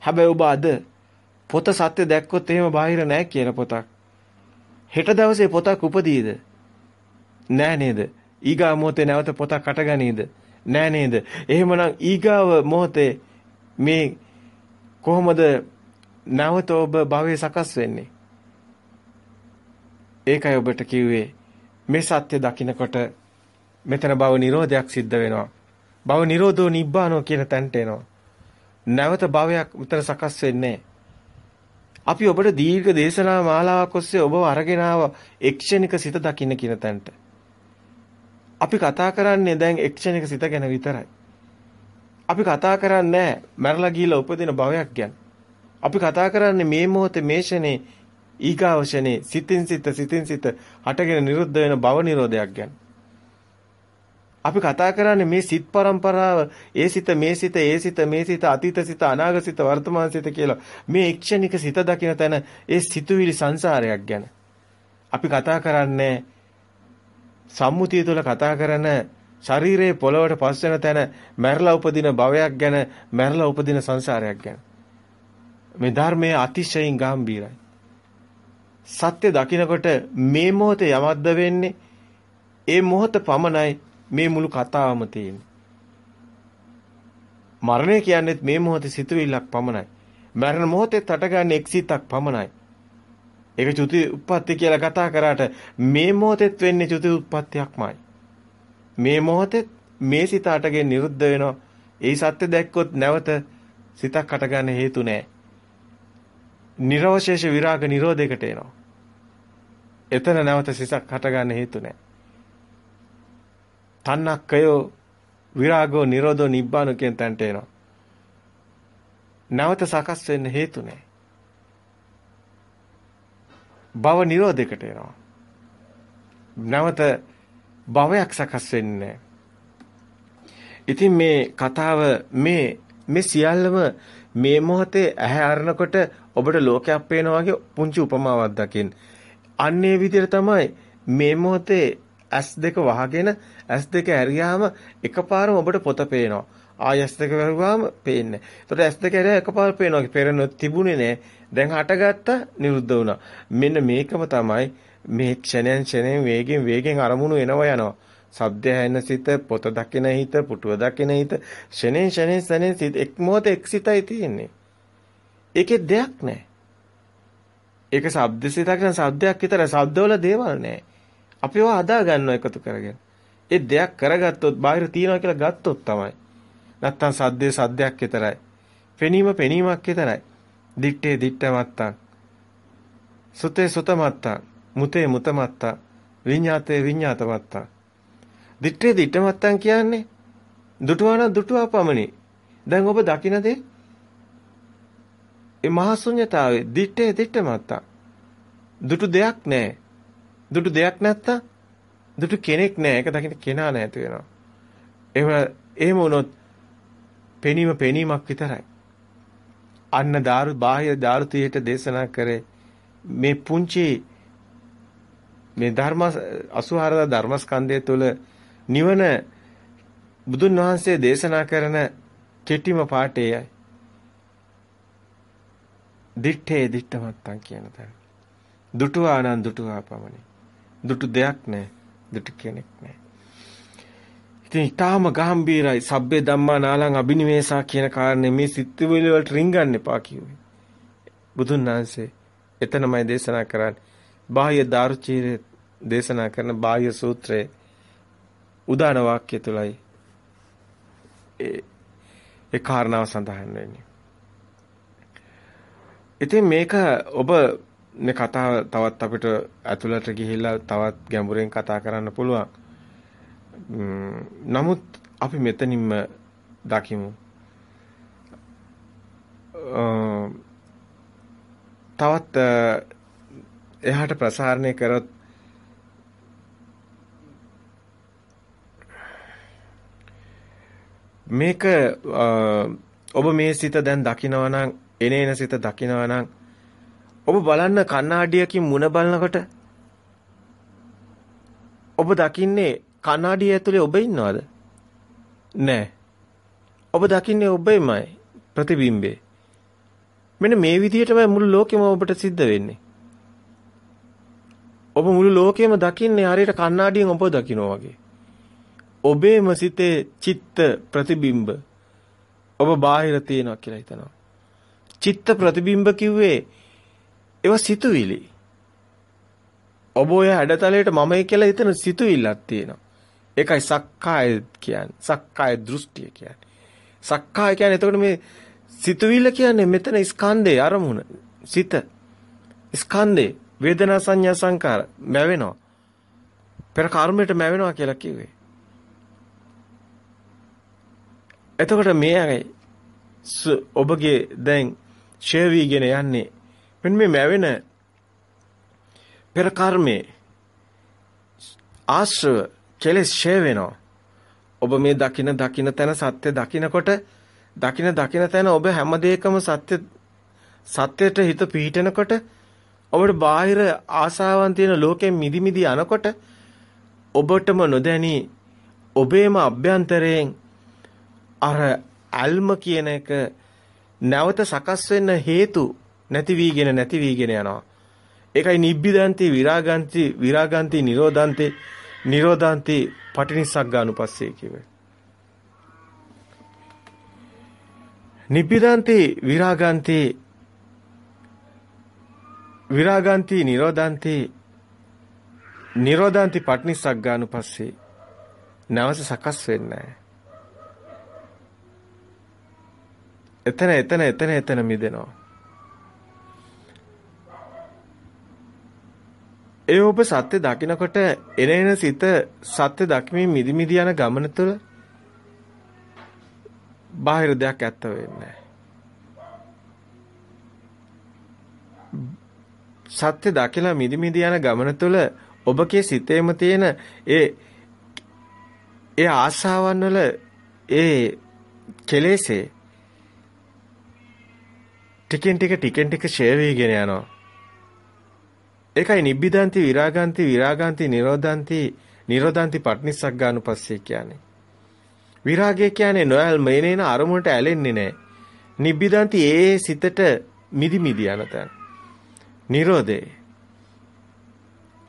හැබැයි ඔබ අද පොත සත්‍ය දැක්කොත් එහෙම බාහිර නැහැ කියන පොතක්. හෙට දවසේ පොතක් උපදීද? නෑ නේද? ඊගා මොහොතේ නැවත පොතක් අටගනීද? නෑ නේද? එහෙමනම් ඊගාව මොහොතේ මේ කොහොමද නැවත ඔබ භවයේ සකස් වෙන්නේ? ඒකයි ඔබට කිව්වේ මේ සත්‍ය දකිනකොට මෙතන භව නිරෝධයක් සිද්ධ වෙනවා. භව නිරෝධෝ නිබ්බානෝ කියන තැනට එනවා. නැවත භවයක් මෙතන සකස් වෙන්නේ අපි ඔබට දීර්ඝ දේශනා මාලාවක් ඔස්සේ ඔබව අරගෙන ආව එක්ෂණික සිත දකින්න කියන තැනට. අපි කතා කරන්නේ දැන් එක්ෂණික සිත ගැන විතරයි. අපි කතා කරන්නේ මැරලා ගිහිල්ලා උපදින භවයක් ගැන. අපි කතා කරන්නේ මේ මොහොතේ මේ ෂනේ ඊගාවශනේ සිතින් සිත සිතින් සිත හටගෙන නිරුද්ධ වෙන භව නිරෝධයක් ගැන. අපි කතා කරන්නේ මේ සිත් પરම්පරාව ඒ සිත මේ සිත ඒ සිත මේ සිත අතීත සිත අනාගත සිත වර්තමාන සිත කියලා මේ එක්ෂණික සිත දකින තැන ඒ සිතුවිලි සංසාරයක් ගැන. අපි කතා කරන්නේ සම්මුතිය තුළ කතා කරන ශරීරයේ පොළවට පස් වෙන තැන මැරලා උපදින භවයක් ගැන මැරලා උපදින සංසාරයක් ගැන. මේ ධර්මයේ අතිශයින් ගැඹීරයි. සත්‍ය දකිනකොට මේ මොහොතේ යමක්ද වෙන්නේ? ඒ මොහොත පමණයි මේ මුළු කතාවම තියෙන්නේ. මරණය කියන්නේත් මේ මොහොතේ සිතුවිල්ලක් පමණයි. මරණ මොහොතේ තටගන්න එක්සිතක් පමණයි. ඒක චුති උප්පත්ති කියලා කතා කරාට මේ මොහොතෙත් වෙන්නේ චුති උප්පත්තියක්මයි. මේ මොහොතෙත් මේ සිත අටගෙන නිරුද්ධ වෙනවා. ඒ සත්‍ය දැක්කොත් නැවත සිතක් අටගන්න හේතු නැහැ. නිර්වශේෂ විරාග නිරෝධයකට එනවා. එතන නැවත සිතක් හටගන්න හේතු නැහැ. තණ්හක්කයෝ විරාගෝ නිරෝධෝ නිබ්බාන කියන තැනට එනවා. නැවත සකස් වෙන්න හේතු නැහැ. භව නිරෝධයකට එනවා. නැවත භවයක් සකස් වෙන්නේ ඉතින් මේ කතාව මේ මේ සියල්ලම මේ මොහොතේ ඇහැ අරනකොට ඔබට ලෝකයක් පේනවා වගේ පුංචි උපමාවක් දකින්න. අන්නේ විදිහට තමයි මේ මොහොතේ S2 වහගෙන S2 ඇරියාම එකපාරම ඔබට පොත පේනවා. ආය S2 වැරුවාම පේන්නේ. ඒතකොට S2 ඇරියා එකපාර පේනවා. පෙර තිබුණේ නෑ. දැන් හටගත්ත නිරුද්ධ වුණා. මෙන්න මේකම තමයි මේ ක්ෂණයන් ක්ෂණයෙන් වේගෙන් වේගෙන් අරමුණු එනවා යනවා. ශබ්දය ඇහෙන සිත, පොත දකින හිත, පුටුව දකින හිත, ෂණෙන් ෂණෙන් ෂණෙන් සිත එක් මොහොත එක්සිතයි තියෙන්නේ. ඒකේ දෙයක් නැහැ. ඒක ශබ්ද සිතක් න ශබ්දයක් විතරයි. ශබ්දවල දේවල් නැහැ. අපි ඒවා හදා ගන්නවා එකතු කරගෙන. ඒ දෙයක් කරගත්තොත් බාහිර තියනවා කියලා ගත්තොත් තමයි. නැත්තම් සද්දේ සද්දයක් විතරයි. පෙනීම පෙනීමක් විතරයි. දිත්තේ දිත්ත මත්තං. සුතේ සුත මත්තං. මුතේ මුත මත්තං. විඤ්ඤාතේ විඤ්ඤාත මත්තං. දිත්තේ දිත්ත මත්තං කියන්නේ දුටුවාන දුටුවා පමණි. දැන් ඔබ දකින දේ ඒ මහා ශුන්‍යතාවේ දිත්තේ දිත්ත මත්තං. දුටු දෙයක් නැහැ. දුටු දෙයක් නැත්තම් දුටු කෙනෙක් නැහැ. ඒක දකින්න කෙනා නැති වෙනවා. එහෙම එහෙම වුණොත් පෙනීම පෙනීමක් විතරයි. අන්න දාරු බාහ්‍ය දාරුතියට දේශනා කරේ මේ පුංචි මේ ධර්ම 84 ධර්මස්කන්ධය තුළ නිවන බුදුන් වහන්සේ දේශනා කරන කෙටිම පාඩේයයි. දිත්තේ දිත්තමත්තන් කියන තැන. දුටුවා නම් දුටුවා පමණි. දුටු දෙයක් නැහැ. දුටු කෙනෙක් නැහැ. ඉතින් ඊටාම ගැඹීරයි සබ්බේ ධම්මා නාලං අබිනිවේසා කියන කාරණේ මේ සිත්විලි වලට රින්ගන්න එපා කිව්වේ. බුදුන් වහන්සේ එතනමයි දේශනා කරන්නේ. බාහ්‍ය දාරුචීරේ දේශනා කරන බාහ්‍ය සූත්‍රයේ උදාන වාක්‍ය තුලයි ඒ ඒ කාරණාව සඳහන් වෙන්නේ. ඉතින් මේක ඔබ මේ කතාව තවත් අපිට ඇතුළට ගිහිල්ලා තවත් ගැඹුරෙන් කතා කරන්න පුළුවන්. නමුත් අපි මෙතනින්ම දකිමු. තවත් එහාට ප්‍රසාරණය කරොත් මේක ඔබ මේ සිත දැන් දකිනවා නම් එනේන සිත දකිනවා නම් ඔබ බලන්න කණ්ණාඩියකින් මුණ බලනකොට ඔබ දකින්නේ කණ්ණාඩිය ඇතුලේ ඔබ ඉන්නවද? නෑ. ඔබ දකින්නේ ඔබෙමයි ප්‍රතිබිම්බේ. මෙන්න මේ විදිහටමයි මුළු ලෝකෙම ඔබට සිද්ධ වෙන්නේ. ඔබ මුළු ලෝකෙම දකින්නේ හරියට කණ්ණාඩියෙන් ඔබ දකිනවා වගේ. ඔබේම සිතේ චිත්ත ප්‍රතිබිම්බ ඔබ බාහිර තියෙනවා කියලා හිතනවා. චිත්ත ප්‍රතිබිම්බ කිව්වේ ඒවා සිතුවිලි. ඔබ ඔය හැඩතලයට මමයි කියලා හිතන සිතුවිල්ලක් තියෙනවා. ඒකයි සක්කාය කියන්නේ. සක්කාය දෘෂ්ටිය කියන්නේ. සක්කාය කියන්නේ එතකොට මේ සිතුවිල්ල කියන්නේ මෙතන ස්කන්ධේ අරමුණ. සිත. ස්කන්ධේ වේදනා සංඥා සංකාර මැවෙනවා. පෙර කර්මයට මැවෙනවා කියලා කිව්වේ. එතකොට මේ ඔබගේ දැන් ෂේ වීගෙන යන්නේ මෙන්න මේ මැවෙන පෙර කර්මේ ආශ්‍රව කෙලෙස් ෂේ වෙනවා. ඔබ මේ දකින දකින තැන සත්‍ය දකිනකොට දකින දකින තැන ඔබ හැම දෙයකම සත්‍ය සත්‍යයට හිත පිහිටනකොට ඔබට බාහිර ආසාවන් තියෙන ලෝකෙන් මිදි මිදි යනකොට ඔබටම නොදැනි ඔබේම අභ්‍යන්තරයෙන් අර අල්ම කියන එක නැවත සකස් වෙන්න හේතු නැති වීගෙන නැති වීගෙන යනවා. ඒකයි නිබ්බිදන්ති විරාගන්ති විරාගන්ති නිරෝධන්ති නිරෝධන්ති පටිනිස්සග්ගානුපස්සේ කියවේ. නිබ්බිදන්ති විරාගන්ති විරාගන්ති නිරෝධන්ති නිරෝධන්ති පටිනිස්සග්ගානුපස්සේ නැවස සකස් වෙන්නේ නැහැ. එතන එතන එතන එතන මිදෙනවා. ඒ ඔබ සත්‍ය දකිනකොට එනේන සිත සත්‍ය දක්මින් මිදි මිදි යන ගමන තුළ බාහිර දෙයක් ඇත්ත වෙන්නේ සත්‍ය දකිලා මිදි මිදි යන ගමන තුළ ඔබගේ සිතේම තියෙන ඒ ඒ ආශාවන් වල ඒ කෙලෙසේ ටිකෙන් ටික ටිකෙන් ටික ෂේ වෙගෙන යනවා. ඒකයි නිබ්බිදාන්ති විරාගාන්ති විරාගාන්ති නිරෝධාන්ති නිරෝධාන්ති පට්නිස්සග්ගානුපස්සේ කියන්නේ. විරාගය කියන්නේ නොයල්ම එනේන අරමුණට ඇලෙන්නේ නැහැ. නිබ්බිදාන්ති ඒ සිතට මිදි මිදි යන තැන. නිරෝධේ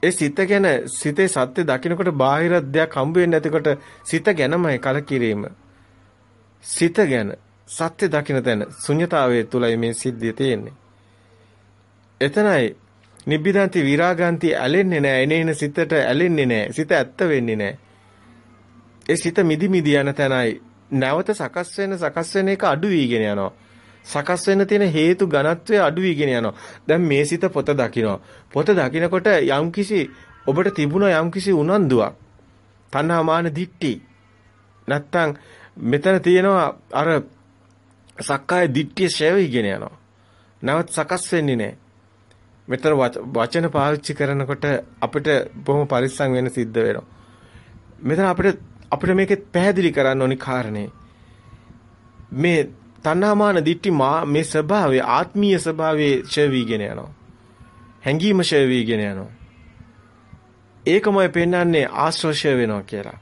ඒ සිත ගැන සිතේ සත්‍ය දකින්නකොට බාහිර දෙයක් හම්බ වෙන්නේ නැතිකොට සිත ගැනමයි කලකිරීම. සිත ගැන සත්‍ය දකින්න තැන ශුන්්‍යතාවයේ තුලයි මේ සිද්ධිය තියෙන්නේ. එතනයි නිබ්බිදාන්ති විරාගාන්ති ඇලෙන්නේ නැහැ. එනේන සිතට ඇලෙන්නේ නැහැ. සිත ඇත්ත වෙන්නේ නැහැ. ඒ සිත මිදි මිදි යන තැනයි නැවත සකස් වෙන සකස් වෙන එක අඩු වීගෙන යනවා. සකස් වෙන්න තියෙන හේතු ඝනත්වය අඩු වීගෙන යනවා. දැන් මේ සිත පොත දකින්න. පොත දකින්නකොට යම්කිසි ඔබට තිබුණ යම්කිසි උනන්දුවක්. තණ්හා මාන දිට්ටි. නැත්තම් මෙතන තියෙනවා අර සක්කාය දිට්ඨිය ෂෙවිගෙන යනවා. නැවත් සකස් වෙන්නේ නැහැ. මෙතන වචන පාවිච්චි කරනකොට අපිට බොහොම පරිස්සම් වෙන්න සිද්ධ වෙනවා. මෙතන අපිට අපිට මේකෙත් පැහැදිලි කරන්න ඕනි කාරණේ. මේ තණ්හාමාන දිට්ඨි මේ ස්වභාවය ආත්මීය ස්වභාවයේ ෂෙවිගෙන යනවා. හැඟීම ෂෙවිගෙන යනවා. ඒකමයි පෙන්වන්නේ ආශ්‍රෝෂය වෙනවා කියලා.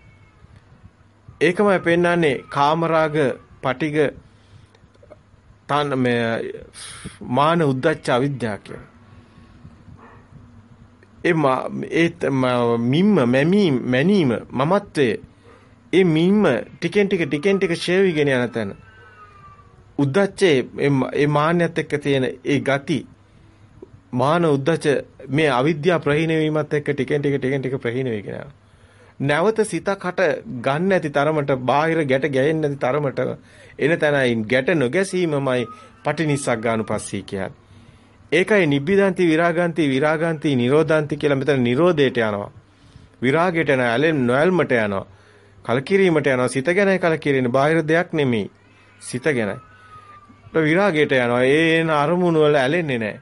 ඒකමයි පෙන්වන්නේ කාමරාග, පටිග තාන මේ මාන උද්දච්ච අවිද්‍යාව කියන. ඒ ඒ මිම්ම මැමීම මැනීම මමත්වයේ ඒ මිම්ම ටිකෙන් ටික ටිකෙන් ටික ෂේවිගෙන යන තැන උද්දච්චේ ඒ මාන්නයත් එක්ක තියෙන ඒ ගති මාන උද්දච්ච මේ අවිද්‍යාව ප්‍රහීන වීමත් එක්ක ටිකෙන් ටික ටිකෙන් ටික ප්‍රහීන වෙගෙන යනවා. නැවත සිතක් හට ගන්න නැති තරමට බාහිර ගැට ගැහෙන්නේ නැති තරමට එන තැනයි ගැට නොගැසීමමයි පටිනිස්සග්ගානුපස්සී කියන්නේ. ඒකයි නිබ්බිදාන්ති විරාගාන්ති විරාගාන්ති නිරෝධාන්ති කියලා මෙතන නිරෝධයට යනවා. විරාගයට යන ඇලෙන් නොයල්මට යනවා. කලකිරීමට යනවා. සිත ගැනයි කලකිරෙන්නේ. බාහිර දෙයක් නෙමෙයි. සිත ගැනයි. විරාගයට යනවා. ඒ එන අරමුණු වල ඇලෙන්නේ නැහැ.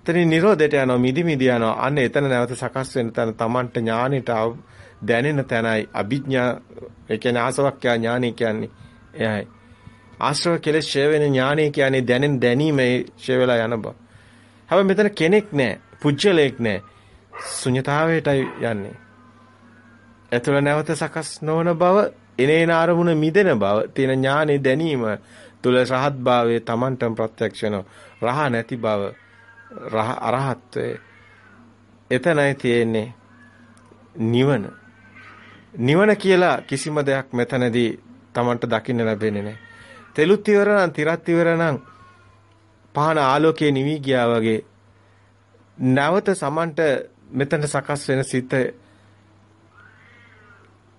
එතනින් නිරෝධයට යනවා මිදි මිදි යනවා. අන්න එතන නැවත සකස් වෙන තැන Tamanට ඥානෙට දැනෙන තැනයි අභිඥා ඒ කියන්නේ ආසවක්ඛ්‍යා ඥානෙ කියන්නේ එයයි. ආශ්‍රව කෙලෙස් ඡය වෙන ඥානෙ කියන්නේ දැනෙන දැනීමේ ඡය වෙලා යන බව. හැබැයි මෙතන කෙනෙක් නැහැ, පුජ්‍යලයක් නැහැ. ශුන්‍යතාවයටයි යන්නේ. එතන නැවත සකස් නොවන බව, එනේන අරමුණ මිදෙන බව, තියෙන ඥානෙ දැනීම තුල රහත් භාවයේ Tamanටම ප්‍රත්‍යක්ෂ රහ නැති බව, රහ අරහත්වේ එතනයි තියෙන්නේ නිවන. නිවන කියලා කිසිම දෙයක් මෙතනදී Tamanට දකින්න ලැබෙන්නේ නැහැ. තෙලුත් ඉවර නම්, තිරත් ඉවර නම් පහන ආලෝකයේ නිවි ගියා වගේ නැවත සමන්ට මෙතන සකස් වෙන සිත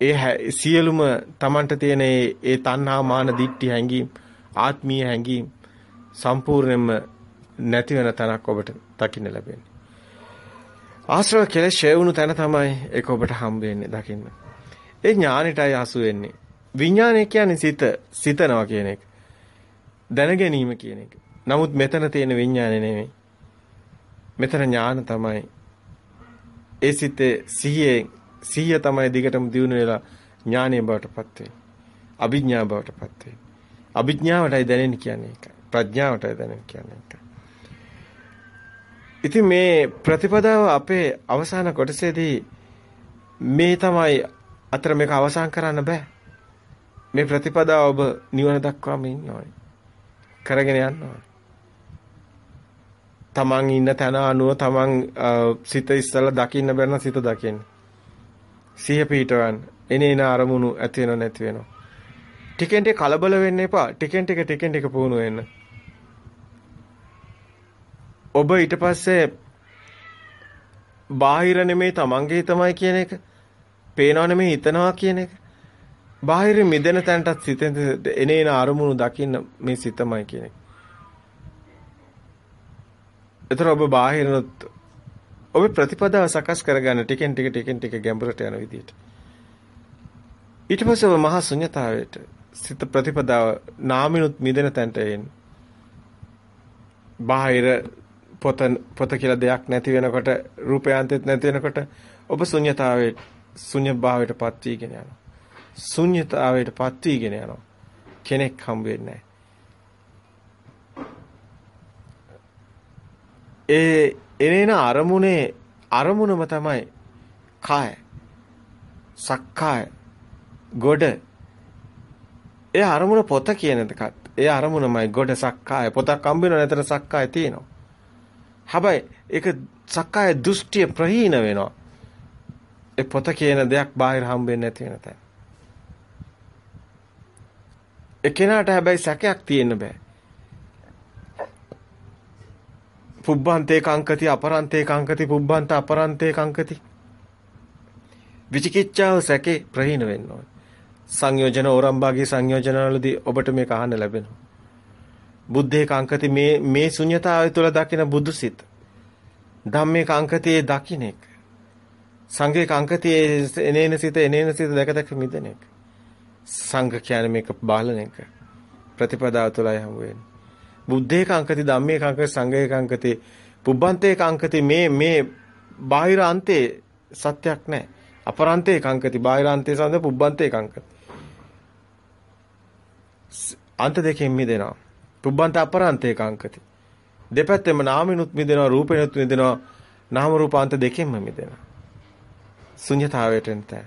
ඒ සියලුම Tamanට තියෙන ඒ තණ්හා මාන දිට්ඨි හැඟීම් ආත්මීය හැඟීම් සම්පූර්ණයෙන්ම නැති වෙන තැනක් ඔබට දකින්න ලැබෙන්නේ. ආශ්‍රව කෙලෙස් ඡය වුණු තැන තමයි ඒක ඔබට හම්බ වෙන්නේ දකින්න. ඒ ඥානෙටයි අසු වෙන්නේ. විඥානය කියන්නේ සිත, සිතනවා කියන එක. දැන ගැනීම කියන එක. නමුත් මෙතන තියෙන විඥානය නෙමෙයි. මෙතන ඥාන තමයි. ඒ සිතේ සිහියේ සිහිය තමයි දිගටම දියුණු වෙලා ඥානීය බවටපත් වෙන්නේ. අභිඥා බවටපත් වෙන්නේ. අභිඥාවටයි දැනෙන්නේ කියන්නේ ඒකයි. ප්‍රඥාවටයි දැනෙන්නේ කියන්නේ ඒකයි. ඉතින් මේ ප්‍රතිපදාව අපේ අවසාන කොටසේදී මේ තමයි අතර මේක අවසන් කරන්න බෑ. මේ ප්‍රතිපදාව ඔබ නිවන දක්වාම ඉන්න ඕනේ. කරගෙන යන්න ඕනේ. තමන් ඉන්න තැන අනුව තමන් සිත ඉස්සලා දකින්න බැරන සිත දකින්න. සිහිය පිටවන්න. එනේන අරමුණු ඇති වෙනව නැති වෙනව. ටිකෙන් ටික කලබල වෙන්න එපා. ටිකෙන් ටික ටිකෙන් ටික පුහුණු වෙන්න. ඔබ ඊට පස්සේ බාහිර නෙමෙයි තමන්ගේ හිතමයි කියන එක, පේනව නෙමෙයි හිතනවා කියන එක. බාහිර මිදෙන තැනටත් සිතෙන් එනේන අරමුණු දකින්න මේ සිතමයි කියන එක. එතන ඔබ බාහිරනොත් ඔබ ප්‍රතිපදාව සකස් කරගන්න ටිකෙන් ටික ටිකෙන් ටික ගැඹුරට යන විදිහට. ඊට පස්සේ ඔබ මහා ශුන්‍යතාවයට සිත ප්‍රතිපදාව නාමිනුත් මිදෙන තැනට එන්නේ. බාහිර පොත පොත කියලා දෙයක් නැති වෙනකොට රූපයන්තෙත් නැති වෙනකොට ඔබ ශුන්‍යතාවයේ ශුන්‍ය භාවයටපත් වීගෙන යනවා. ශුන්‍යතාවයටපත් වීගෙන යනවා. කෙනෙක් හම්බ වෙන්නේ ඒ එනේන අරමුණේ අරමුණම තමයි කාය. සක්කාය. ගොඩ. ඒ අරමුණ පොත කියන එකත් ඒ අරමුණමයි ගොඩ සක්කාය පොතක් හම්බ වෙනවා නේතර සක්කාය තියෙනවා. හැබැයි ඒක සක්කාය දෘෂ්ටිය ප්‍රහීන වෙනවා. ඒ පොත කියන දෙයක් බාහිර හම්බෙන්නේ නැති වෙන තැන. ඒ කෙනාට හැබැයි සැකයක් තියෙන්න බෑ. පුබ්බන්තේ කංකති අපරන්තේ කංකති පුබ්බන්ත අපරන්තේ කංකති. විචිකිච්ඡාව සැකේ ප්‍රහීන වෙන්න ඕනේ. සංයෝජන ඕරම්බාගේ සංයෝජනවලදී ඔබට මේක අහන්න ලැබෙනවා. බුද්ධේ කංකති මේ මේ ශුන්‍යතාවය තුළ දකින බුදුසිත. ධම්මේ කංකතියේ දකින්න එක. සංඝේ කංකතියේ එනේන සිත එනේන සිත දැක දැක මිදෙන එක. සංඝ කියන්නේ මේක බාලන එක. ප්‍රතිපදාව තුළයි හමු වෙන්නේ. බුද්ධේ කංකති ධම්මේ කංකති සංඝේ කංකති පුබ්බන්තේ කංකති මේ මේ බාහිර අන්තේ සත්‍යක් නැහැ. අපරන්තේ කංකති බාහිර අන්තේ සඳ පුබ්බන්තේ කංකති. අන්ත දෙකෙන් මිදෙනවා. පුබ්බන්ත අපරන්තේ කංකති. දෙපැත්තෙම නාමිනුත් මිදෙනවා රූපේනුත් මිදෙනවා නාම රූප අන්ත දෙකෙන්ම මිදෙනවා. ශුන්‍යතාවයට එතන.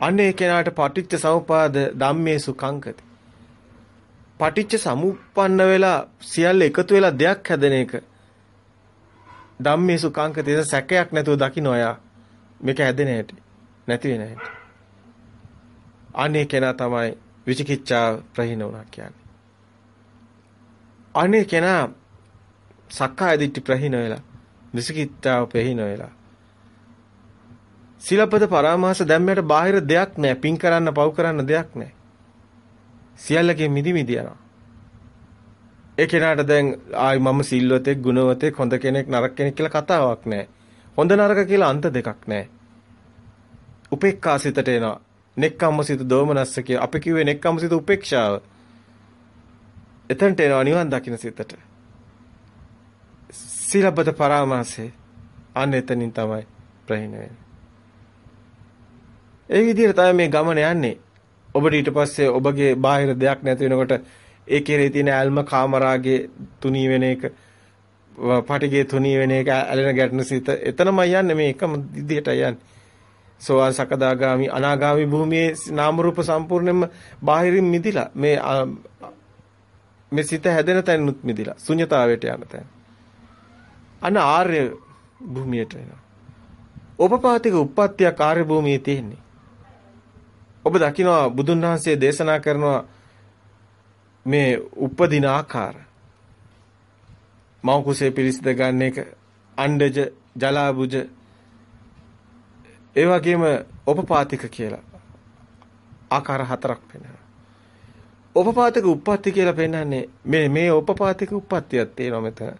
අන්නේ කෙනාට පටිච්ච සමුපාද ධම්මේසු කංකති. පටිච්ච සමුප්පන්න වෙලා සියල්ල එකතු වෙලා දෙයක් හැදෙන එක. ධම්මේසු කංකති සැකයක් නැතුව දකින්න ඔයා මේක හැදෙන හැටි නැති වෙන හැටි. අනේ කෙනා තමයි විචිකිච්ඡා ප්‍රහීන වුණා කියන්නේ. අනේ කෙනා සක්කාය දිට්ඨි ප්‍රහීන වෙලා විචිකිච්ඡාව ප්‍රහීන වෙලා සිලපද පරාමාස දැම්මයට බාහිර දෙයක් නැහැ. පින් කරන්න, පව් කරන්න දෙයක් නැහැ. සියල්ලකින් මිදි මිදි යනවා. ඒ කෙනාට දැන් ආයි මම සිල්වතෙක්, ගුණවතෙක්, හොඳ කෙනෙක්, නරක කෙනෙක් කියලා කතාවක් නැහැ. හොඳ නරක කියලා අන්ත දෙකක් නැහැ. උපේක්ඛා සිතට එනවා. නෙක්ඛම්ම සිත දෝමනස්ස කිය. අපි කිව්වේ නෙක්ඛම්ම සිත උපේක්ෂාව. එතනට එනවා නිවන් දකින්න සිතට. සීලබ්බත පරාමාසය අන්න එතනින් තමයි ප්‍රහීන වෙන්නේ. ඒ විදිහට තමයි මේ ගමන යන්නේ. ඔබට ඊට පස්සේ ඔබගේ බාහිර දෙයක් නැති වෙනකොට ඒ කෙරේ තියෙන ඇල්ම කාමරාගේ තුනී වෙන එක පටිගේ තුනී වෙන එක ඇලෙන ගැටෙන සිත එතනම යන්නේ මේ එකම විදිහට යන්නේ. සෝවාන් සකදාගාමි අනාගාමි භූමියේ නාම රූප සම්පූර්ණයෙන්ම බාහිරින් මිදිලා මේ මේ සිත හැදෙන තැනුත් මිදිලා ශුන්‍යතාවයට යන තැන. අන ආර්ය භූමියට එනවා. උපපාතික උප්පත්තිය කාර්ය භූමියේ තියෙන්නේ. ඔබ දකිනවා බුදුන් වහන්සේ දේශනා කරනවා මේ උපදින ආකාර. මෞ කුසේ පිරිසිද ගන්න එක අණ්ඩජ ජලාබුජ ඒ වගේම උපපාතික කියලා ආකාර හතරක් වෙනවා. උපපාතික උප්පත්ති කියලා පෙන්නන්නේ මේ මේ උපපාතික උප්පත්තියක් තියෙනවා මෙතන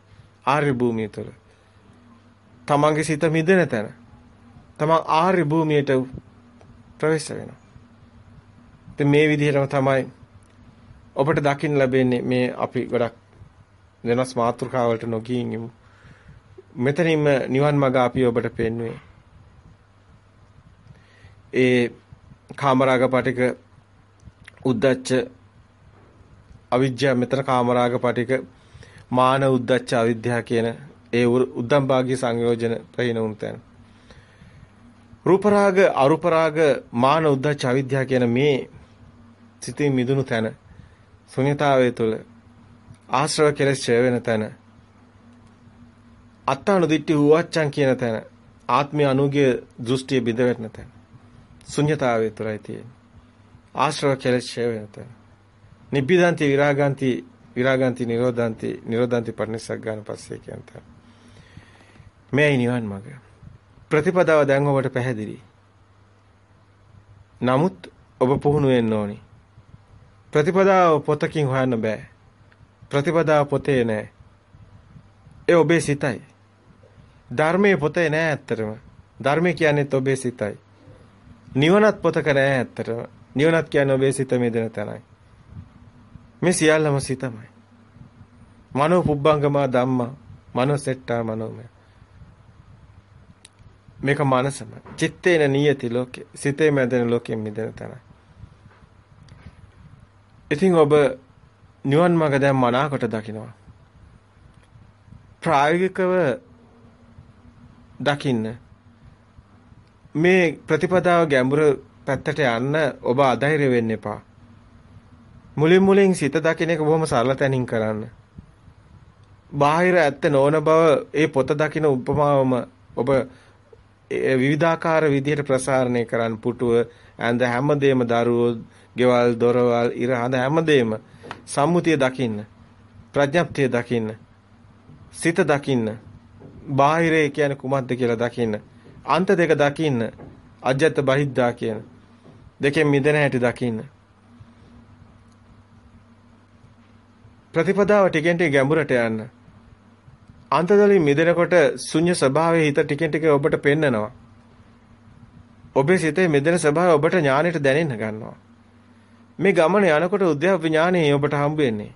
ආර්ය භූමිය තුළ. තමන්ගේ සිත මිදෙන තැන. තමන් ආර්ය භූමියට ප්‍රවේශ වෙනවා. ඉතින් මේ විදිහටම තමයි ඔබට දකින්න ලැබෙන්නේ මේ අපි ගොඩක් වෙනස් මාතෘකාවලට නොගියින් ඉමු. මෙතනින්ම නිවන් මඟ අපි ඔබට පෙන්වුවේ. ඒ කාමරාග පටික උද්දච්ච අවිජ්ජා මෙතන කාමරාග පටික මාන උද්දච්ච අවිද්‍යාව කියන ඒ උද්දම් භාගී සංයෝජන ප්‍රහීන වුණ තැන. රූප රාග අරූප රාග මාන උද්දච්ච අවිද්‍යාව කියන මේ සිතින් මිදුණු තැන ශුන්‍යතාවය තුළ ආශ්‍රව කෙලෙස් ඡය වෙන තැන අත්තානුදිට්ඨි හුවච්චන් කියන තැන ආත්මය අනුගේ දෘෂ්ටිය බිඳ වැටෙන තැන ශුන්‍යතාවය තුළයි තියෙන්නේ. ආශ්‍රව කෙලෙස් ඡය වෙන තැන. නිබ්බිදාන්ති විරාගාන්ති විරාගාන්ති නිරෝධාන්ති නිරෝධාන්ති පරිනිස්සග්ගාන පස්සේ කියන තැන. මේයි නිවන් මඟ. ප්‍රතිපදාව දැන් ඔබට පැහැදිලි නමුත් ඔබ පුහුණු වෙන්න ඕනි. ප්‍රතිපදාව පොතකින් හොයන්න බෑ. ප්‍රතිපදාව පොතේ නෑ. ඒ ඔබේ සිතයි. ධර්මයේ පොතේ නෑ ඇත්තටම. ධර්මය කියන්නේ ඔබේ සිතයි. නිවනත් පොතක නෑ ඇත්තටම. නිවනත් කියන්නේ ඔබේ සිත මෙදෙන තැනයි. මේ සියල්ලම සිතමයි. මනෝ පුබ්බංගමා ධම්මා මනෝ සෙට්ටා මනෝමය. මේක මනසම. චිත්තේන නියති ලෝකේ. සිතේ මැදෙන ලෝකෙන් මිදෙන තැනයි. ඉතින් ඔබ නිවන් මාර්ග දැන් මනාකොට දකිනවා. ප්‍රායෝගිකව දකින්න මේ ප්‍රතිපදාව ගැඹුර පැත්තට යන්න ඔබ අධෛර්ය වෙන්න එපා. මුලින් මුලින් සිත දකින්න එක බොහොම සරල තැනින් කරන්න. බාහිර ඇත්ත නොවන බව ඒ පොත දකින්න උපමාවම ඔබ විවිධාකාර විදිහට ප්‍රසාරණය කරන්න පුටුව ඇඳ හැමදේම දරුවෝ ගෙවල් දොරවල් ඉර හඳ හැමදේම සම්මුතිය දකින්න ප්‍රඥප්තිය දකින්න සිත දකින්න බාහිරේ කියන්නේ කුමක්ද කියලා දකින්න අන්ත දෙක දකින්න අජ්‍යත බහිද්දා කියන දෙකෙන් මිදෙන හැටි දකින්න. ප්‍රතිපදාව ටිකෙන් ටික ගැඹුරට යන්න. අන්තවලින් මිදෙනකොට ශුන්‍ය ස්වභාවයේ හිත ටිකෙන් ටික ඔබට පෙන්නනවා. ඔබේ සිතේ මිදෙන ස්වභාවය ඔබට ඥාණයට දැනෙන්න ගන්නවා. මේ ගමන යනකොට උද්‍යව ඥානෙ ඔබට හම්බ වෙන්නේ.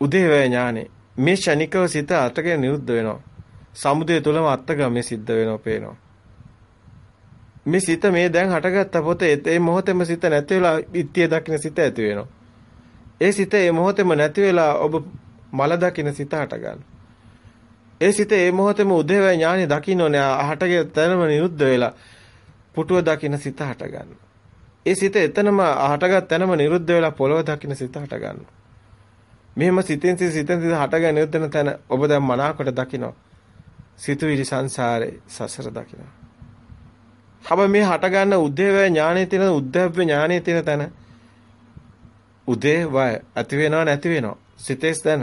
උදේවැය ඥානෙ. මේ ෂණිකව සිත අතගෙන නිරුද්ධ වෙනවා. සමුදය තුලම අත්ගමේ සිද්ධ වෙනවා පේනවා. මේ සිත මේ දැන් හටගත්ත පොතේ ඒ මොහොතේම සිත නැති වෙලා ඉත්‍ය දකින්න සිත ඇති වෙනවා. ඒ සිත ඒ මොහොතේම නැති වෙලා ඔබ මල දකින්න සිත හට ගන්නවා. ඒ සිත ඒ මොහොතේම උදේවැය ඥානෙ දකින්න ඕනේ හටගේ තැනම නිරුද්ධ වෙලා පුටුව දකින්න සිත හට ගන්නවා. ඒ සිත එතනම හටගත් තැනම නිරුද්ධ වෙලා පොළව දකින්න සිත හට ගන්නවා. මෙහෙම සිතෙන් සිත සිතෙන් සිත හටගෙන නිරුද්ධ තැන ඔබ දැන් මනාකොට දකිනවා. සිතුවිලි සංසාරේ සසර දකිනවා. හැබැයි මේ හට ගන්න උද්දේවය ඥානයේ තියෙන උද්දේව්‍ය ඥානයේ තියෙන තැන උදේ වය ඇති වෙනව නැති වෙනව සිතේස් දැන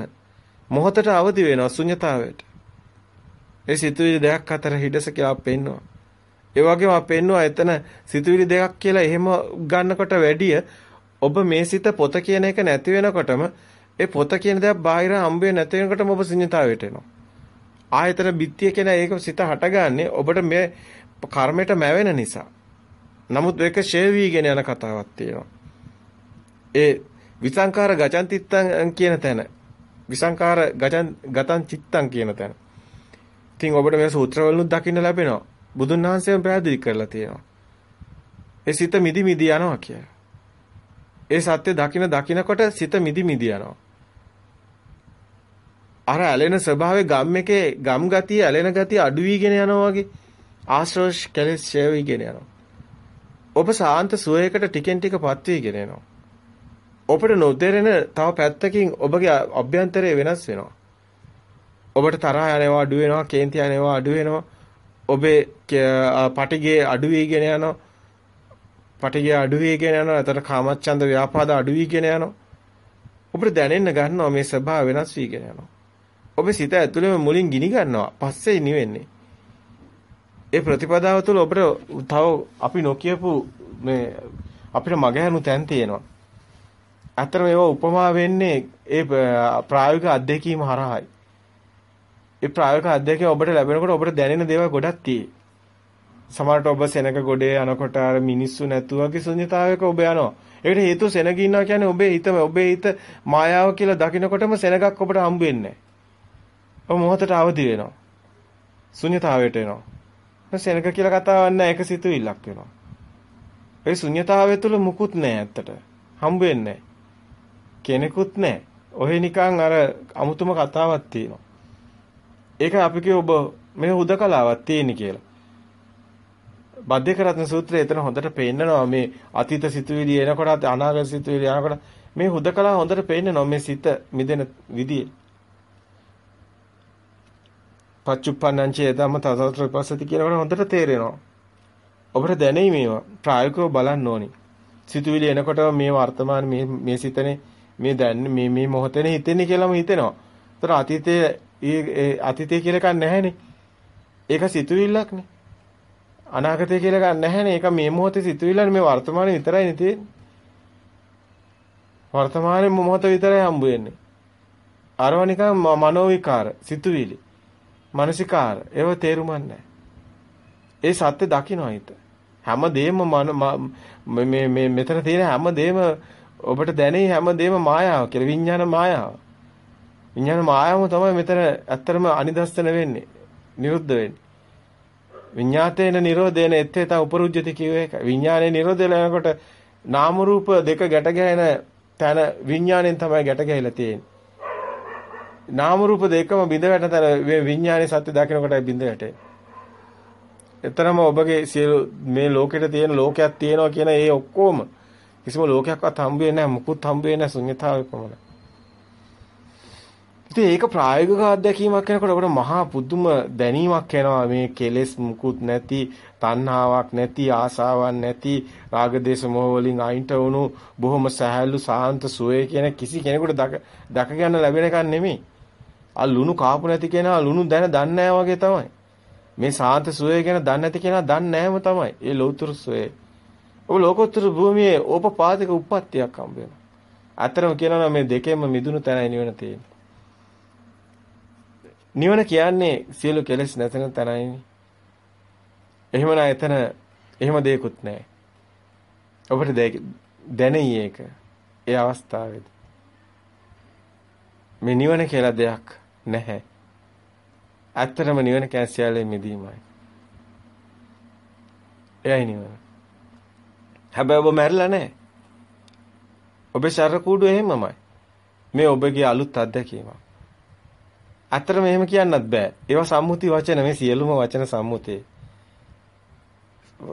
මොහොතට අවදි වෙනවා ශුන්‍යතාවයට ඒ සිතුවිලි දෙකක් අතර හිඩස කියලා පෙන්නවා ඒ වගේම අපි පෙන්නවා එතන සිතුවිලි දෙකක් කියලා එහෙම ගන්නකොට වැඩිය ඔබ මේ සිත පොත කියන එක නැති වෙනකොටම ඒ පොත කියන දේක් බාහිර හම්බෙන්නේ නැති වෙනකොටම ඔබ ශුන්‍යතාවයට එනවා. ආයතන බිත්තිය කියන ඒක සිත හටගන්නේ ඔබට මේ කර්මයට මැවෙන නිසා. නමුත් ඒක ෂේ වීගෙන යන කතාවක් තියෙනවා. ඒ විසංකාර ගචන්තිත්තං කියන තැන විසංකාර ගතන් ගතන් චිත්තං කියන තැන. ඉතින් ඔබට මේ සූත්‍රවලුත් දකින්න ලැබෙනවා. බුදුන් වහන්සේම පැහැදිලි කරලා තියෙනවා. ඒ සිත මිදි මිදි යනවා කියලා. ඒ සත්‍ය දකින දකිනකොට සිත මිදි මිදි යනවා. අර ඇලෙන ස්වභාවයේ ගම් එකේ ගම් ගතිය ඇලෙන ගතිය අඩු වීගෙන යනවා වගේ ආශ්‍රෝෂ කෙලෙස් ඡය වීගෙන යනවා. ඔබ සාන්ත සුවයකට ටිකෙන් ටික පත් වීගෙන යනවා. ඔබට නොදැරෙන තව පැත්තකින් ඔබගේ අභ්‍යන්තරය වෙනස් වෙනවා. ඔබට තරහ යනවා අඩු වෙනවා, කේන්ති යනවා අඩු වෙනවා. ඔබේ පටිගේ අඩු වීගෙන යනවා. පටිගේ අඩු වීගෙන යනවා. එතකොට කාමච්ඡන්ද ව්‍යාපාද අඩු වීගෙන යනවා. ඔබට දැනෙන්න ගන්නවා මේ ස්වභාව වෙනස් වීගෙන යනවා. ඔබේ සිත ඇතුළේම මුලින් ගිනි ගන්නවා. පස්සේ නිවෙන්නේ. ඒ ප්‍රතිපදාව තුළ ඔබට තව අපි නොකියපු මේ අපිට මගහැරුණු තැන් තියෙනවා. අතර ඒවා උපමා වෙන්නේ ඒ ප්‍රායෝගික අත්දැකීම හරහායි. ඒ ප්‍රායෝගික අත්දැකීම ඔබට ලැබෙනකොට ඔබට දැනෙන දේවල් ගොඩක් තියෙයි. සමහරට ඔබ සෙනක ගොඩේ යනකොට අර මිනිස්සු නැතුවගේ ශුන්‍යතාවයක ඔබ යනවා. ඒකට හේතුව සෙනග ඉන්නවා කියන්නේ ඔබේ හිතම ඔබේ හිත මායාව කියලා දකිනකොටම සෙනගක් ඔබට හම්බ වෙන්නේ නැහැ. ඔබ මොහොතට අවදි වෙනවා. ශුන්‍යතාවයට එනවා. සෙනක කියලා කතාවක් නැහැ ඒක සිතුවිල්ලක් වෙනවා. ඒ ශුන්‍යතාවය තුළ මුකුත් නැහැ ඇත්තට. හම්බ වෙන්නේ කෙනෙකුත් නැහැ. ඔහෙ නිකන් අර අමුතුම කතාවක් තියෙනවා. ඒක අපි කිය ඔබ මේ හුදකලාවක් තියෙන කියලා. බද්ධේකරත්න සූත්‍රයේ එතන හොඳට පෙන්නනවා මේ අතීත සිතුවිලි එනකොට අනාගත සිතුවිලි යනකොට මේ හුදකලා හොඳට පෙන්නනවා මේ සිත මිදෙන විදිය. පච්චුප්පන්නංචේ ධම්ම තසතර විපස්සති කියනකොට හොඳට තේරෙනවා. ඔබට දැනෙයි මේවා ප්‍රායෝගිකව බලන්න ඕනි. සිතුවිලි එනකොට මේ වර්තමාන මේ මේ සිතනේ මේ දැන් මේ මේ මොහොතේ හිතෙන්නේ කියලාම හිතෙනවා. ඒතර අතීතයේ ඒ අතීතය කියලා එකක් නැහැනේ. ඒක සිතුවිල්ලක්නේ. අනාගතය කියලා එකක් නැහැනේ. ඒක මේ මොහොතේ සිතුවිල්ලනේ මේ වර්තමානයේ විතරයි තියෙන්නේ. වර්තමානයේ මොහොත විතරයි හම්බ වෙන්නේ. අරව නිකන් මනෝ විකාර සිතුවිලි. මානසිකාර ඒව තේරුමක් නැහැ. ඒ සත්‍ය දකින්න හිත. හැම දෙයක්ම මේ මේ මෙතන තියෙන හැම දෙයක්ම ඔබට දැනේ හැම දෙයක්ම මායාව කියලා විඥාන මායාව. විඥාන මායාවම තමයි මෙතන ඇත්තටම අනිදස්සන වෙන්නේ. නිරුද්ධ වෙන්නේ. විඤ්ඤාතේන නිරෝධේන එත්තේත උපරුජ්ජති කියුවේ ඒක. විඥානේ නිරෝධය ලනකොට නාම රූප දෙක ගැට ගැහෙන තැන විඥාණයෙන් තමයි ගැට ගැහිලා තියෙන්නේ. නාම රූප දෙකම බිඳ වැටෙන තැන විඥානයේ සත්‍ය දකිනකොටයි බිඳ වැටෙන්නේ. එතරම් ඔබගේ සියලු මේ ලෝකෙට තියෙන ලෝකයක් තියෙනවා කියන ඒ ඔක්කොම කිසිම ලෝකයක්වත් හම්බ වෙන්නේ නැහැ මුකුත් හම්බ වෙන්නේ නැහැ ශුන්‍යතාවය කොමද. ඉතින් ඒක ප්‍රායෝගික අත්දැකීමක් වෙනකොට අපිට මහා පුදුම දැනීමක් එනවා මේ කෙලෙස් මුකුත් නැති තණ්හාවක් නැති ආසාවක් නැති රාගදේශ මොහ වලින් අයින්ට වුණු බොහොම සහැල්ලු සාන්ත සුවේ කියන කිසි කෙනෙකුට දක ගන්න ලැබෙන එකක් නෙමෙයි. ආ ලුණු කාපු නැති කෙනා ලුණු දැන දන්නේ වගේ තමයි. මේ සාන්ත සුවේ ගැන දන්නේ නැති කෙනා දන්නේ නැහැම තමයි. ඒ ලෞතර සුවේ. ඔබ ලෝකෝත්තර භූමියේ ඕපපාදික උප්පත්තියක් හම්බ වෙනවා. අතරම කියනවා මේ දෙකෙන්ම මිදුණු තැනයි නිවන තියෙන්නේ. නිවන කියන්නේ සියලු කෙලෙස් නැතන තැනයිනේ. එහෙමනම් එතන එහෙම දෙයක්වත් නැහැ. ඔබට දැනෙයි ඒක. ඒ අවස්ථාවේදී. මේ නිවන කියලා දෙයක් නැහැ. ඇත්තටම නිවන කියන්නේ සියල්ලේ මිදීමයි. එයයි නිවන. හැබැයි ඔබ මැරිලා නැහැ. ඔබේ ශරීර කූඩුව එහෙමමයි. මේ ඔබගේ අලුත් අත්දැකීමක්. ඇත්තටම එහෙම කියන්නත් බෑ. ඒවා සම්මුති වචන මේ සියලුම වචන සම්මුතේ.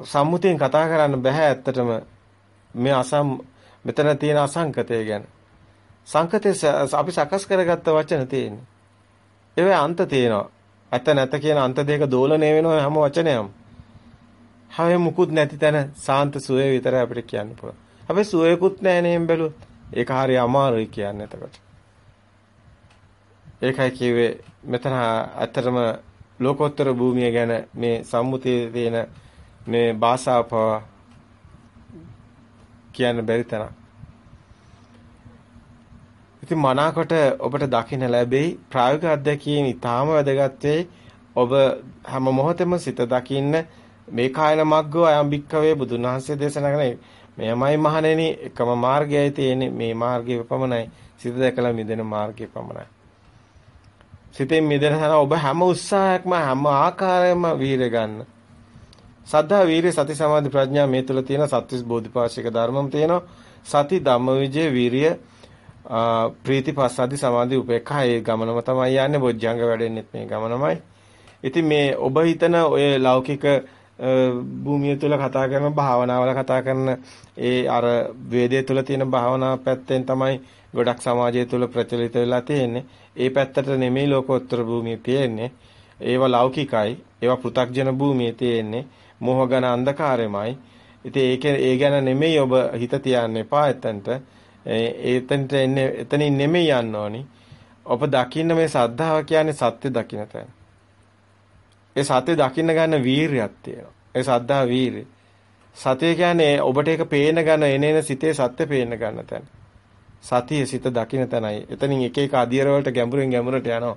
සම්මුතියෙන් කතා කරන්න බෑ ඇත්තටම මේ අසම් මෙතන තියෙන අසංකතය ගැන. සංකතේ අපි සකස් කරගත්ත වචන තියෙන්නේ. ඒවේ අන්ත තියෙනවා. ඇත නැත කියන අන්ත දෙක දෝලණය වෙනවා හැම වචනයක්ම. හැම මුකුත් නැති තැන සාන්ත සුවේ විතරයි අපිට කියන්න පුළුවන්. හැබැයි සුවේකුත් නැහැ නේම් බැලුවොත්. ඒක හරිය අමාරුයි කියන්නේ එතකොට. ඒකයි කිව්වේ මෙතන ඇත්තටම ලෝකෝත්තර භූමිය ගැන මේ සම්මුතියේ තියෙන මේ භාෂාව පව කියන්න බැරි තරම්. ඉතින් මනාකොට ඔබට දකින්න ලැබෙයි ප්‍රායෝගික අධ්‍යක්ීම් ඊටාම වැදගත් ඔබ හැම මොහොතෙම සිත දකින්න මේ කායන මග්ගෝ අයම් භික්කවේ බුදුන් වහන්සේ දේශනා කරන මෙයමයි මහණෙනි. එකම මාර්ගයයි තියෙන්නේ මේ මාර්ගය පමණයි. සිත දැකලා මිදෙන මාර්ගය පමණයි. සිතෙන් මිදෙන තැන ඔබ හැම උත්සාහයක්ම හැම ආකාරයෙන්ම වීර ගන්න. සද්ධා වීරිය සති සමාධි ප්‍රඥා මේ තුල තියෙන සත්‍විස් බෝධිපාශික ධර්මම් තියෙනවා. සති ධම්මවිජය වීරිය ප්‍රීති පස්සද්ධි සමාධි උපේක්ඛා ඒ ගමනම තමයි යන්නේ බොජ්ජංග වැඩෙන්නෙත් මේ ගමනමයි. ඉතින් මේ ඔබ හිතන ඔය ලෞකික භූමිය තුල කතා කරන භාවනාවල කතා කරන ඒ අර වේදයේ තුල තියෙන භාවනා පැත්තෙන් තමයි ගොඩක් සමාජය තුල ප්‍රචලිත වෙලා තියෙන්නේ. ඒ පැත්තට නෙමෙයි ලෝකෝත්තර භූමිය තියෙන්නේ. ඒවා ලෞකිකයි. ඒවා පෘ탁ජන භූමියේ තියෙන්නේ. මෝහගන අන්ධකාරෙමයි. ඉතින් ඒක ඒ ගැන නෙමෙයි ඔබ හිත තියන්න එපා එතනට. එතනට එන්නේ එතනින් නෙමෙයි යන්න ඕනි. ඔබ දකින්න මේ සද්ධාව කියන්නේ සත්‍ය දකින්න තැන. ඒ සත්‍ය දකින්න ගන්න වීරියක් තියෙනවා. ඒ සද්ධා වීරිය. සතිය කියන්නේ ඔබට ඒක පේන ගන්න එනේන සිතේ සත්‍ය පේන ගන්න තැන. සතිය සිත දකින්න තැනයි. එතනින් එක එක අධියර වලට ගැඹුරින් ගැඹුරට යනවා.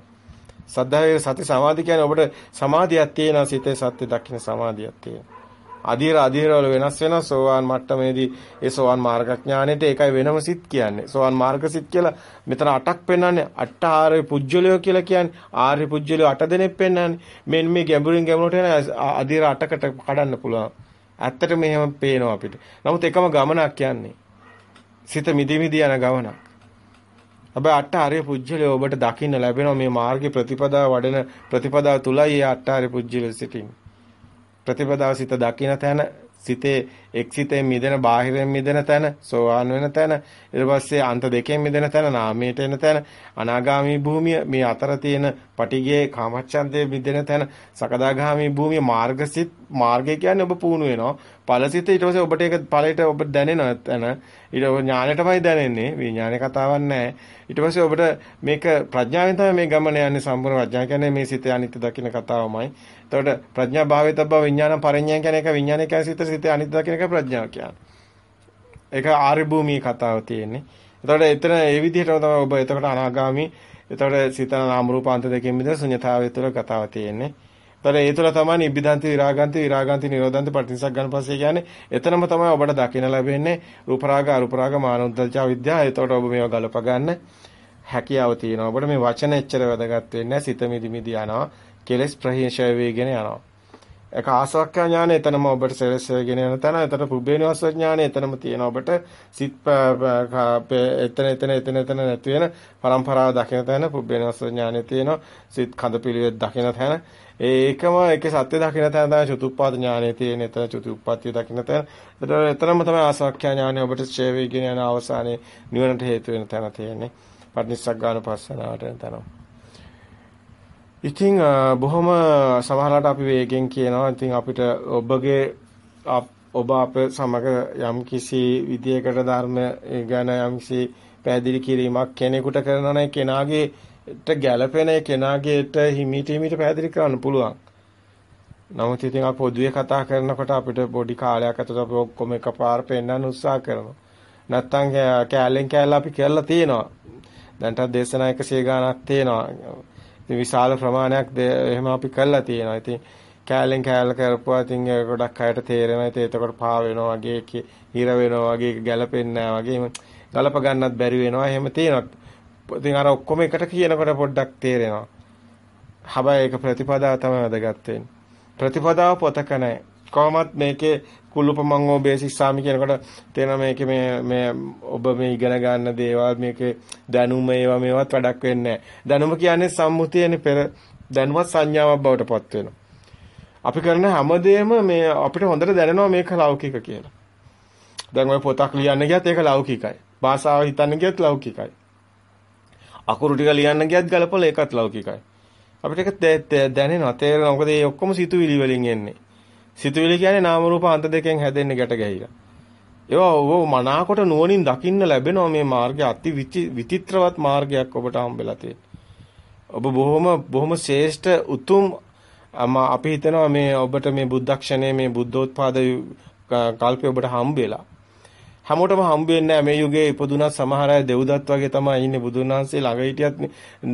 සද්ධාවේ සති සමාධි කියන්නේ ඔබට සමාධියක් තියෙනවා සිතේ සත්‍ය දකින්න සමාධියක් තියෙනවා. අධීර අධීර වල වෙනස් වෙනවා සෝවාන් මට්ටමේදී ඒ සෝවාන් මාර්ගඥානෙට ඒකයි වෙනම සිත් කියන්නේ. සෝවාන් මාර්ග සිත් කියලා මෙතන අටක් පෙන්වන්නේ අට්ඨාරේ පුජ්‍යලයෝ කියලා කියන්නේ. ආර්ය පුජ්‍යලයෝ අට දෙනෙක් පෙන්වන්නේ. මෙන්න මේ ගැඹුරින් ගැඹුරට යන අධීර අටකට කඩන්න පුළුවන්. ඇත්තට මෙහෙම පේනවා අපිට. නමුත් එකම ගමනක් යන්නේ. සිත මිදි මිදි යන ගමනක්. හැබැයි අට්ඨාරය පුජ්‍යලය ඔබට දකින්න ලැබෙනවා මේ මාර්ගයේ ප්‍රතිපදාව වඩන ප්‍රතිපදාව තුලයි මේ අට්ඨාරය පුජ්‍යලය සිටින්නේ. ප්‍රතිපදාව සිත දකින්න තැන සිතේ එක් සිතෙන් මිදෙන බාහිරෙන් මිදෙන තැන සෝවාන් වෙන තැන ඊට පස්සේ අන්ත දෙකෙන් මිදෙන තැන නාමයට එන තැන අනාගාමී භූමිය මේ අතර තියෙන පටිගේ කාමච්ඡන්දේ මිදෙන තැන සකදාගාමී භූමිය මාර්ගසිත මාර්ගය කියන්නේ ඔබ පුහුණු වෙනවා. ඵලසිත ඊට පස්සේ ඔබට ඒක ඵලයට ඔබ දැනෙන තැන. ඊට ඥාණයටමයි දැනෙන්නේ. විඥානේ කතාවක් නැහැ. ඊට පස්සේ ඔබට මේක ප්‍රඥාවෙන් තමයි මේ ගමන යන්නේ. සම්පූර්ණ ප්‍රඥා කියන්නේ මේ සිතේ අනිත්‍ය දකින්න කතාවමයි. එතකොට ප්‍රඥා භාවිතබ්බ විඥාන පරිඥාන කියන එක විඥානය කියන සිත සිතේ අනිත්‍ය දකින්න එක ප්‍රඥාව කියන්නේ ඒක ආර්ය භූමියේ කතාව තියෙන්නේ එතකොට එතන ඒ විදිහටම තමයි ඔබ එතකොට අනාගාමි එතකොට සිතන නාම රූපාන්ත දෙකෙන් මිද ශුන්‍යතාවය තුළ කතාව තියෙන්නේ ඒතර ඒ තුළ තමයි නිබ්බිදාන්ති විරාගාන්ති විරාගාන්ති නිරෝධාන්ති පටිනිසග්ගන පස්සේ කියන්නේ එතනම තමයි ඔබට දකින්න ලැබෙන්නේ රූප රාග අරූප රාග මානෝද්දල්චා විද්‍යාව. ඒතකොට ඔබ මේවා ගලප ගන්න හැකියාව තියෙනවා. ඔබට මේ වචන එච්චර වැදගත් වෙන්නේ සිත මිදි මිදි යනවා. කෙලස් ප්‍රහීෂය වේගෙන යනවා. ඒක ආසවක්ඛ්‍ය ඥානය එතනම ඔබට සෙලසගෙන යන තැන එතන පුබ්බේනවස්ස ඥානය එතනම තියෙන ඔබට සිත් එතන එතන එතන එතන නැති වෙන પરම්පරාව දකින තැන පුබ්බේනවස්ස ඥානය තියෙනවා සිත් කඳ පිළිවෙත් දකින තැන ඒකම ඒකේ සත්‍ය දකින්න තැන තමයි චතුප්පාද ඥානය තියෙන. එතන චතුප්පත්තිය දකින්න තැන. එතන එතනම තමයි ආසවක්ඛ්‍යා ඥානය ඔබට ඡේ වේගෙන යන අවසානයේ නිවනට හේතු වෙන තැන තියෙන්නේ. පටිනිස්සග්ගාන පස්සනාවට යන තැන. ඉතින් බොහොම සමහරවිට අපි වේගෙන් කියනවා. ඉතින් අපිට ඔබගේ ඔබ අප සමග යම් කිසි විදියකට ධර්ම ගැන යම් කිසි පැහැදිලි කිරීමක් කෙනෙකුට කරනවා නම් කෙනාගේ ගැළපෙන කෙනාගේට හිමීට හිමීට පැහැදිලි කරන්න පුළුවන්. නමුත් ඉතින් අපි පොදුවේ කතා කරනකොට අපිට පොඩි කාලයක් ඇතුළත අපි ඔක්කොම එකපාර පෙන්වන්න උත්සාහ කරනවා. නැත්තම් කෑල්ලෙන් කෑල්ල අපි කියලා තියෙනවා. දැන්ට දේශනා 100 ගාණක් තියෙනවා. ඉතින් විශාල ප්‍රමාණයක් එහෙම අපි කළා තියෙනවා. ඉතින් කෑල්ලෙන් කෑල්ල කරපුවා ඉතින් ගොඩක් අයට තේරෙනවා. ඉතින් එතකොට පා වෙනවා වගේ, හිර වෙනවා වගේ, ගැළපෙන්නේ නැහැ වගේ ගලප ගන්නත් බැරි වෙනවා. එහෙම තියෙනවා. ඉතින් අර ඔක්කොම එකට කියනකොට පොඩ්ඩක් තේරෙනවා. හැබැයි ඒක ප්‍රතිපදාව තමයි වැදගත් වෙන්නේ. ප්‍රතිපදාව පොතක නැහැ. කොහොමත් මේකේ කුල්ලුපමංගෝ බේසිස් සාමි කියනකොට තේරෙනවා මේකේ මේ මේ ඔබ මේ ඉගෙන ගන්න දේවල් මේකේ දැනුම ඒවා මේවත් වැඩක් වෙන්නේ නැහැ. දැනුම කියන්නේ සම්මුතියනේ පෙර දැනුවත් සංඥාවක් බවට පත් වෙනවා. අපි කරන හැමදේම මේ අපිට හොඳට දැනෙනවා මේක ලෞකික කියලා. දැන් ඔය පොතක් ලියන්න ගියත් ඒක ලෞකිකයි. භාෂාව හිතන්න ගියත් ලෞකිකයි. අකුරු ටික ලියන්න ගියත් ගලපල ඒකත් ලෞකිකයි. අපිට ඒක දැනෙනවා තේරෙනවා මොකද මේ ඔක්කොම සිතුවිලි වලින් එන්නේ. සිතුවිලි කියන්නේ නාම රූප අන්ත දෙකෙන් හැදෙන්නේ ගැට ගැහිලා. ඒවා ඔව් මනාකොට නුවණින් දකින්න ලැබෙනවා මේ මාර්ගය අති විචිත්‍රවත් මාර්ගයක් ඔබට හම්බෙලා තියෙන්නේ. ඔබ බොහොම බොහොම ශ්‍රේෂ්ඨ උතුම් අපි හිතනවා මේ ඔබට මේ බුද්ධක්ෂණය මේ බුද්ධෝත්පාද කල්පය ඔබට හම්බෙලා. හැමෝටම හම්බ වෙන්නේ නැහැ මේ යුගයේ ඉපදුනත් සමහර අය දෙව්දත් වගේ තමයි ඉන්නේ බුදුන් වහන්සේ ළඟ හිටියත්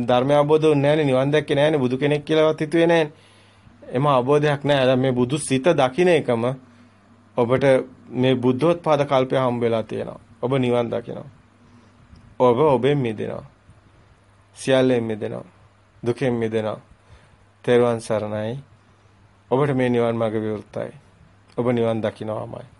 ධර්මය අවබෝධ වෙන්නේ නැහැනේ නිවන් දැක්කේ නැහැනේ බුදු කෙනෙක් කියලාවත් හිතුවේ නැහැනේ එම අවබෝධයක් නැහැ දැන් මේ බුදු සිත දකින්න එකම ඔබට මේ බුද්ධෝත්පාද කල්පය හම්බ වෙලා තියෙනවා ඔබ නිවන් දකිනවා ඔබ ඔබෙන් මිදෙනවා සියල්ලෙන් මිදෙනවා දුකෙන් මිදෙනවා. තෙරුවන් සරණයි. ඔබට මේ නිවන් මාර්ග විවෘතයි. ඔබ නිවන් දකින්නවාමයි.